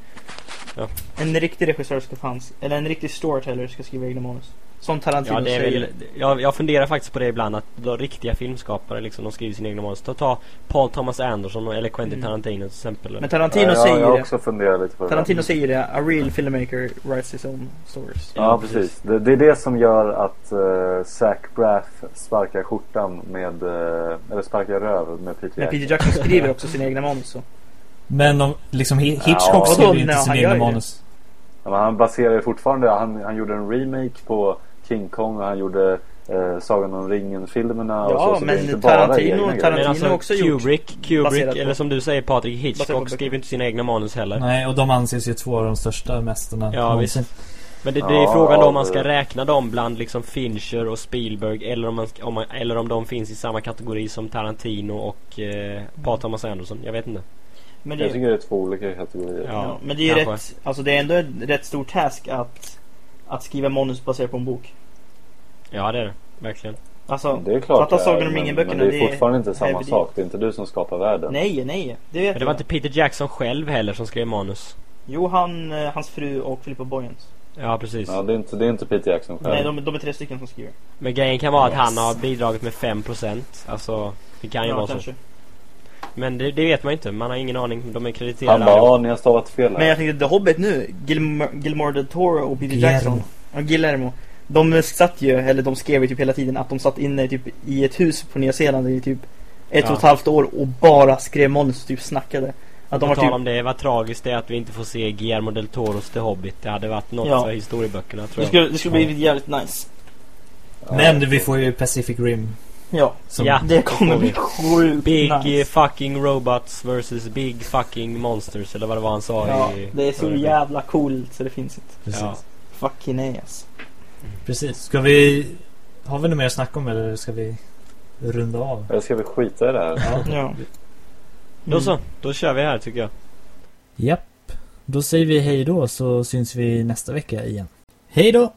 Det, En riktig regissör ska fanns, eller en riktig storyteller ska skriva egna manus. Som Tarantino ja, det är säger. väl, jag, jag funderar faktiskt på det ibland att de riktiga filmskapare liksom, de skriver sina egna manus. Ta, ta Paul Thomas Anderson eller Quentin Mm. Tarantino till exempel. Men Tarantino Ja, jag, säger jag det. också funderat lite på det. Tarantino säger det. A real filmmaker writes his own stories. Ja, precis. Det, det är det som gör att uh, Zach Braff sparkar skjortan med, eh, eller sparkar röv med Peter Men Jackson. Peter Jackson skriver också sina egna manus så. Men om, liksom Hi- Hitchcock Ja. skriver inte sina egna ju det. Ja, men han baserar fortfarande, han, han gjorde en remake på King Kong och han gjorde eh, Sagan om ringen-filmerna och Ja, så, så men inte bara Tarantino-. Tarantino- Men alltså har också gjort Kubrick, Kubrick eller som du säger Patrik, Hitchcock skriver inte sina egna manus heller. Nej, och de anses ju två av de största mästarna Ja, någonsin. Men det, det Ja, är frågan då om ja, man ska räkna dem bland liksom Fincher och Spielberg eller om, man, om man, eller om de finns i samma kategori som Tarantino och eh, Paul Thomas Anderson. Jag vet inte. Men Jag det, tycker det är två olika kategorier. Ja, ja, men det är kanske. rätt, alltså det är ändå en rätt stor task att, att skriva manus baserat på en bok. Ja det är det, verkligen. Alltså, Det är klart fatta det är, Sagan om men- ringen-böckerna, Men det det är är fortfarande inte samma sak. Det är inte du som skapar världen. nej, nej, det vet Men det var jag. inte Peter Jackson själv heller som skrev manus. Jo, han, eh, hans fru och Filippa Boyens. Ja precis. Ja, det, är inte, det är inte Peter Jackson själv. Nej, de, de är tre stycken som skriver. Men grejen kan vara att Yes. han har bidragit med 5% Alltså Det kan ju Ja, vara kanske. så Men det, det vet man inte, man har ingen aning De är krediterade Han bara, ja ni har stavat fel här. Men jag tänkte The Hobbit nu, Gilmore, Gilmore del Toro och Peter Guillermo. Jackson. Ja, Guillermo. De satt ju, eller de skrev ju typ hela tiden att de satt inne typ i ett hus på Nya Zeeland i typ ett Ja. och ett halvt år och bara skrev manus och typ snackade. Att de tal typ... om det, vad tragiskt det är att vi inte får se Guillermo del Toros The Hobbit. Det hade varit något Ja. för historieböckerna tror Det jag. skulle, det skulle bli jävligt nice. Men vi får ju Pacific Rim. Ja, Som, Ja. det kommer bli sjukt Big nice. eh, fucking robots versus big fucking monsters eller vad det var han sa Ja, i... det är så jävla coolt så det finns inte. Precis. Ja. Fucking ass. Precis. Ska vi... Har vi något mer att snacka om eller ska vi runda av? Eller ska vi skita i det här? Ja. Ja. Då så, då kör vi här tycker jag. Japp. Då säger vi hej då så syns vi nästa vecka igen. Hej då!